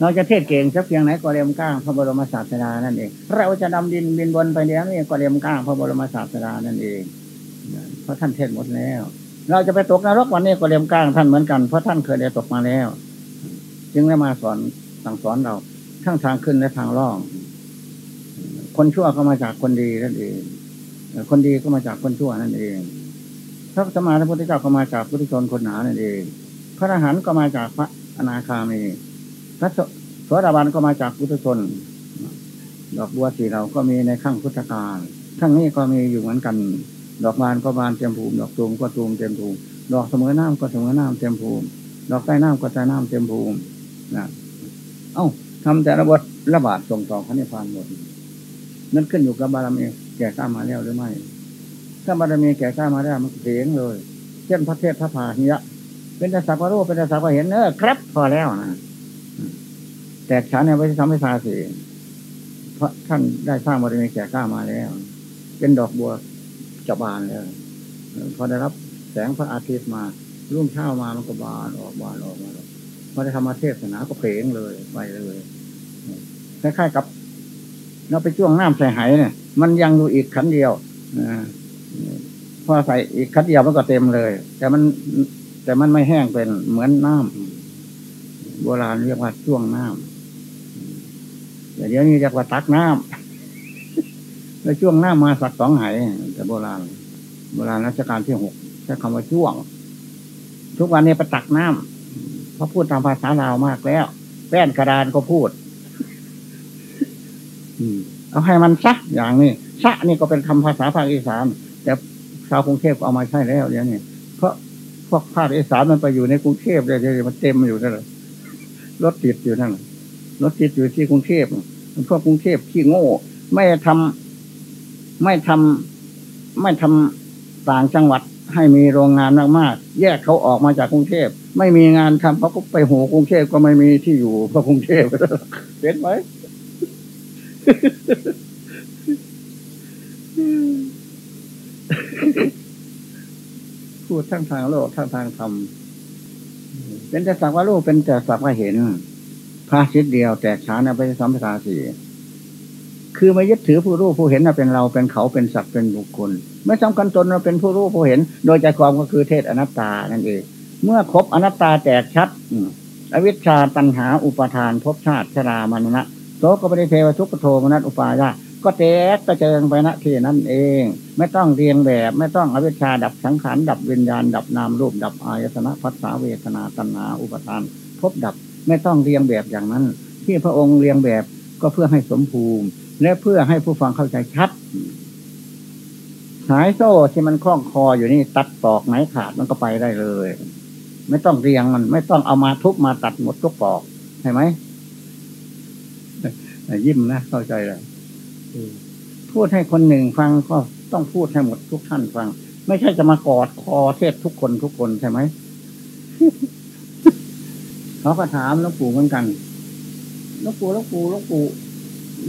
เราจะเทศเก่งสักเพียงไหนก็เรียมก้างพระบรมศาสดานั่นเอง เราจะดำดินบินบนไปเนี้ยนี่ก็เรียมก้างพระบรมศาสดานั่นเอง เพราะท่านเทศหมดแล้ว เราจะไปตกนรกวันนี้ก็เรียมก้างท่านเหมือนกัน เพราะท่านเคยได้ตกมาแล้ว จึงได้มาสอนสั่งสอนเรา ทั้งทางขึ้นและทางล่อง คนชั่วก็มาจากคนดีนั่นเอง คนดีก็มาจากคนชั่วนั่นเอง พระสมมาพระพุทธเจ้าก็มาจากพุทธชนคนหนานั่นเอง พระอรหันต์ก็มาจากพระอนาคามี พระสวสดาบันก็มาจากพุทธชน ดอกบัวสีเราก็มีในขั้งพุทธกาลขั้งนี้ก็มีอยู่เหมือนกัน ดอกบานก็บานเต็มภูมิ ดอกตูมก็ตูมเต็มภูมิ ดอกเสมอน้ำก็เสมอน้ำเต็มภูมิ ดอกใต้น้ำก็ใต้น้ำเต็มภูมินะเอ้าทำแต่ระบทระบาดส่งต่อพระนิพพานหมดนั่นขึ้นอยู่กับบารมีแก่กล้ามาแล้วหรือไม่ ถ้าบารมีแก่กล้ามาแล้วมันเสียงเลย เช่นพระเทศพระพาหิยะ เป็นแต่สักว่ารู้เป็นแต่สักว่าเห็นเออครับ พอแล้วนะ แตกฉานในวิสัมพิทาสีเพราะท่านได้สร้างบารมีแก่กล้ามาแล้ว เป็นดอกบัวจะบานแล้วพอได้รับแสงพระอาทิตย์มารุ่งเช้ามามันก็บานออกบานออกมาพอได้ทำมาเทศนาก็เพลงเลยไปเลยคล้ายๆกับเราไปจ้วงน้ำใส่ไหเนี่ย มันยังอยู่อีกขันเดียวพอใส่อีกขันเดียวมันก็เต็มเลย แต่มันแต่มันไม่แห้งเป็นเหมือนน้ำโบราณเรียกว่าจ้วงน้ำ เดี๋ยวนี้เรียกว่าตักน้ำแล้วจ้วงหน้ำมาสักสองไหแต่โบราณ โบราณรัชกาลที่หกใช้คำว่าจ้วง ทุกวันนี้ไปตักน้ำเขาะพูดตามภาษาลาวมากแล้ว แป้นกระดานก็พูดเอาให้มันซักอย่างนี้ซักนี่ก็เป็นคำภาษาภาคอีสาน แต่ชาวกรุงเทพเอามาใช้แล้วเดี๋ยวนี้เพราะพวกภาคอีสานมันไปอยู่ในกรุงเทพเลยมันเต็มอยู่นั่นแหละรถติดอยู่นั่น รถติดอยู่ที่กรุงเทพพวกกรุงเทพขี้โง่ ไม่ทำไม่ทำไม่ทำต่างจังหวัดให้มีโรงงานมากๆ แยกเขาออกมาจากกรุงเทพ ไม่มีงานทำเขาก็ไปโหกรุงเทพก็ไม่มีที่อยู่เพราะกรุงเทพเป็นไหมพูดทั้งทางโลกทั้งทางธรรมเป็นแต่สักว่าโลกเป็นแต่สักว่าเห็น พระชิดเดียวแตกฉานไปสัมปทาสี่คือไม่ยึดถือผู้รู้ผู้เห็นเป็นเราเป็นเขาเป็นสัตว์เป็นบุคคล ไม่สำคัญตนเราเป็นผู้รู้ผู้เห็น โดยใจความก็คือเทศอนัตตานั่นเอง เมื่อครบอนัตตาแตกชัดอวิชชาตันหาอุปทานภพชาติชรามรณะโสกปริเทวทุกโทมนัสอุปายาก็แตกกระเจิงไปณที่นั่นเอง ไม่ต้องเรียงแบบ ไม่ต้องอวิชชาดับสังขารดับวิญญาณ ดับนามรูป ดับอายตนะพัสสาเวทนาตัณหาอุปทานพบดับ ไม่ต้องเรียงแบบอย่างนั้น ที่พระองค์เรียงแบบก็เพื่อให้สมภูมิ และเพื่อให้ผู้ฟังเข้าใจชัด สายโซ่ที่มันคล้องคออยู่นี่ตัดตอกไหนขาดมันก็ไปได้เลย ไม่ต้องเรียงมัน ไม่ต้องเอามาทุบมาตัดหมดทุกปอกใช่ไหมยิ้มนะเข้าใจเลยพูดให้คนหนึ่งฟังก็ต้องพูดให้หมดทุกท่านฟัง ไม่ใช่จะมากอดคอเทศทุกคนทุกคนใช่ไหม เขาก็ถามหลวงปู่เหมือนกันหลวงปู่หลวงปู่หลวงปู่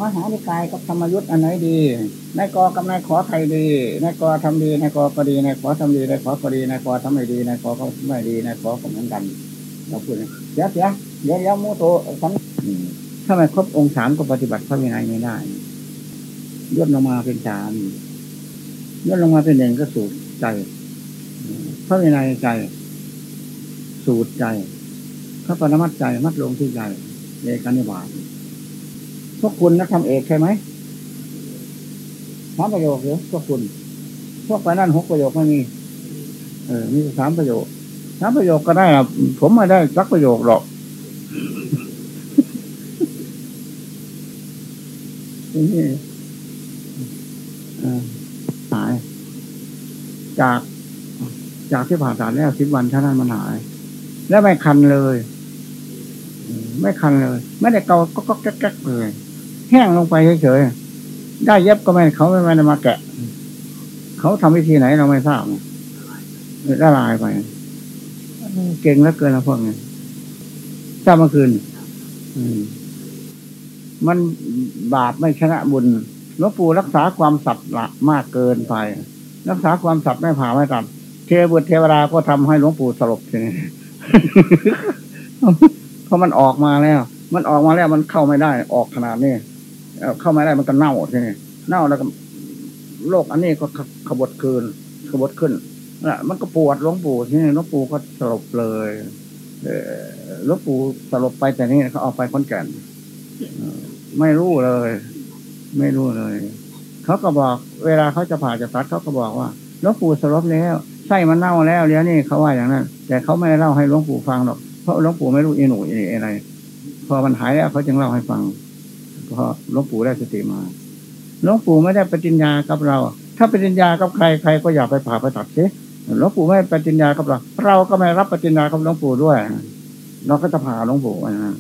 มหาวิกายกับธรรมยุทธ์อันไหนดีนายกอกับนายขอใครดีนายกอทำดีนายกอก็ดีนายขอทำดีนายขอก็ดีนายขอทำไม่ดีนายขอก็ไม่ดีนายขอก็เหมือนกันเราพูดเสียเสียเดี๋ยวเดี๋ยวมูโตสันถ้าไม่ครบองค์สามก็ปฏิบัติพระวินัยไม่ได้ย่นลงมาเป็นสามย่นลงมาเป็นหนึ่งก็สูตรใจพระวินัยใจ สูตรใจ พระปรมัตใจมัดลงที่ใจเลกันิบาตพวกคุณนักทำเอกใช่ไหมสามประโยคหรือพวกคุณ พวกไปนั่นหกประโยคไม่มี เออมีสามประโยคสามประโยคก็ได้อะผมไม่ได้สักประโยคหรอกนี่หาย จากจากที่ผ่าตัดแล้วสิบวันเท่านั้นมันหาย แล้วไม่คันเลย ไม่คันเลย ไม่ได้เกาก็ก็แก๊กเลย แห้งลงไปเฉยๆได้เย็บก็ไม่เขาไม่ได้มาแกะ เขาทำวิธีไหนเราไม่ทราบละลายไป เก่งแล้วเกินแล้วพวกนี้ทราบเมื่อคืนมันบาปไม่ชนะบุญหลวงปู่รักษาความสัตย์ละมากเกินไป รักษาความสัตย์ไม่ผ่าไม่ตัดเทวบุตรเทวดาก็ทำให้หลวงปู่สลบทีนี้ เพราะมันออกมาแล้ว มันออกมาแล้วมันเข้าไม่ได้ ออกขนาดนี้เข้าไม่ได้มันก็เน่าทีนี้เน่าแล้วก็โรคอันนี้ก็ขขบดคืนขบดขึ้นน่ะมันก็ปวดหลวงปู่ที่นี่หลวงปู่ก็สลบเลยหลวงปู่สลบไปแต่นี่เขาเอาไปค้นแก่นไม่รู้เลย ไม่รู้เลย เขาก็บอก เวลาเขาจะผ่าจะตัดเขาก็บอกว่าหลวงปู่สลบแล้วไส้มันเน่าแล้วเดี๋ยวนี้เขาว่าอย่างนั้นแต่เขาไม่ได้เล่าให้หลวงปู่ฟังหรอก เพราะหลวงปู่ไม่รู้เอีหนูอีอะไร พอมันหายแล้วเขาจึงเล่าให้ฟังพอหลวงปู่ได้สติมาหลวงปู่ไม่ได้ปฏิญญากับเรา ถ้าปฏิญญากับใครใครก็อยากไปผ่าไปตัดสิหลวงปู่ไม่ปฏิญญากับเรา เราก็ไม่รับปฏิญญากับหลวงปู่ด้วย เราก็จะผ่าหลวงปู่ว่าอย่างนั้น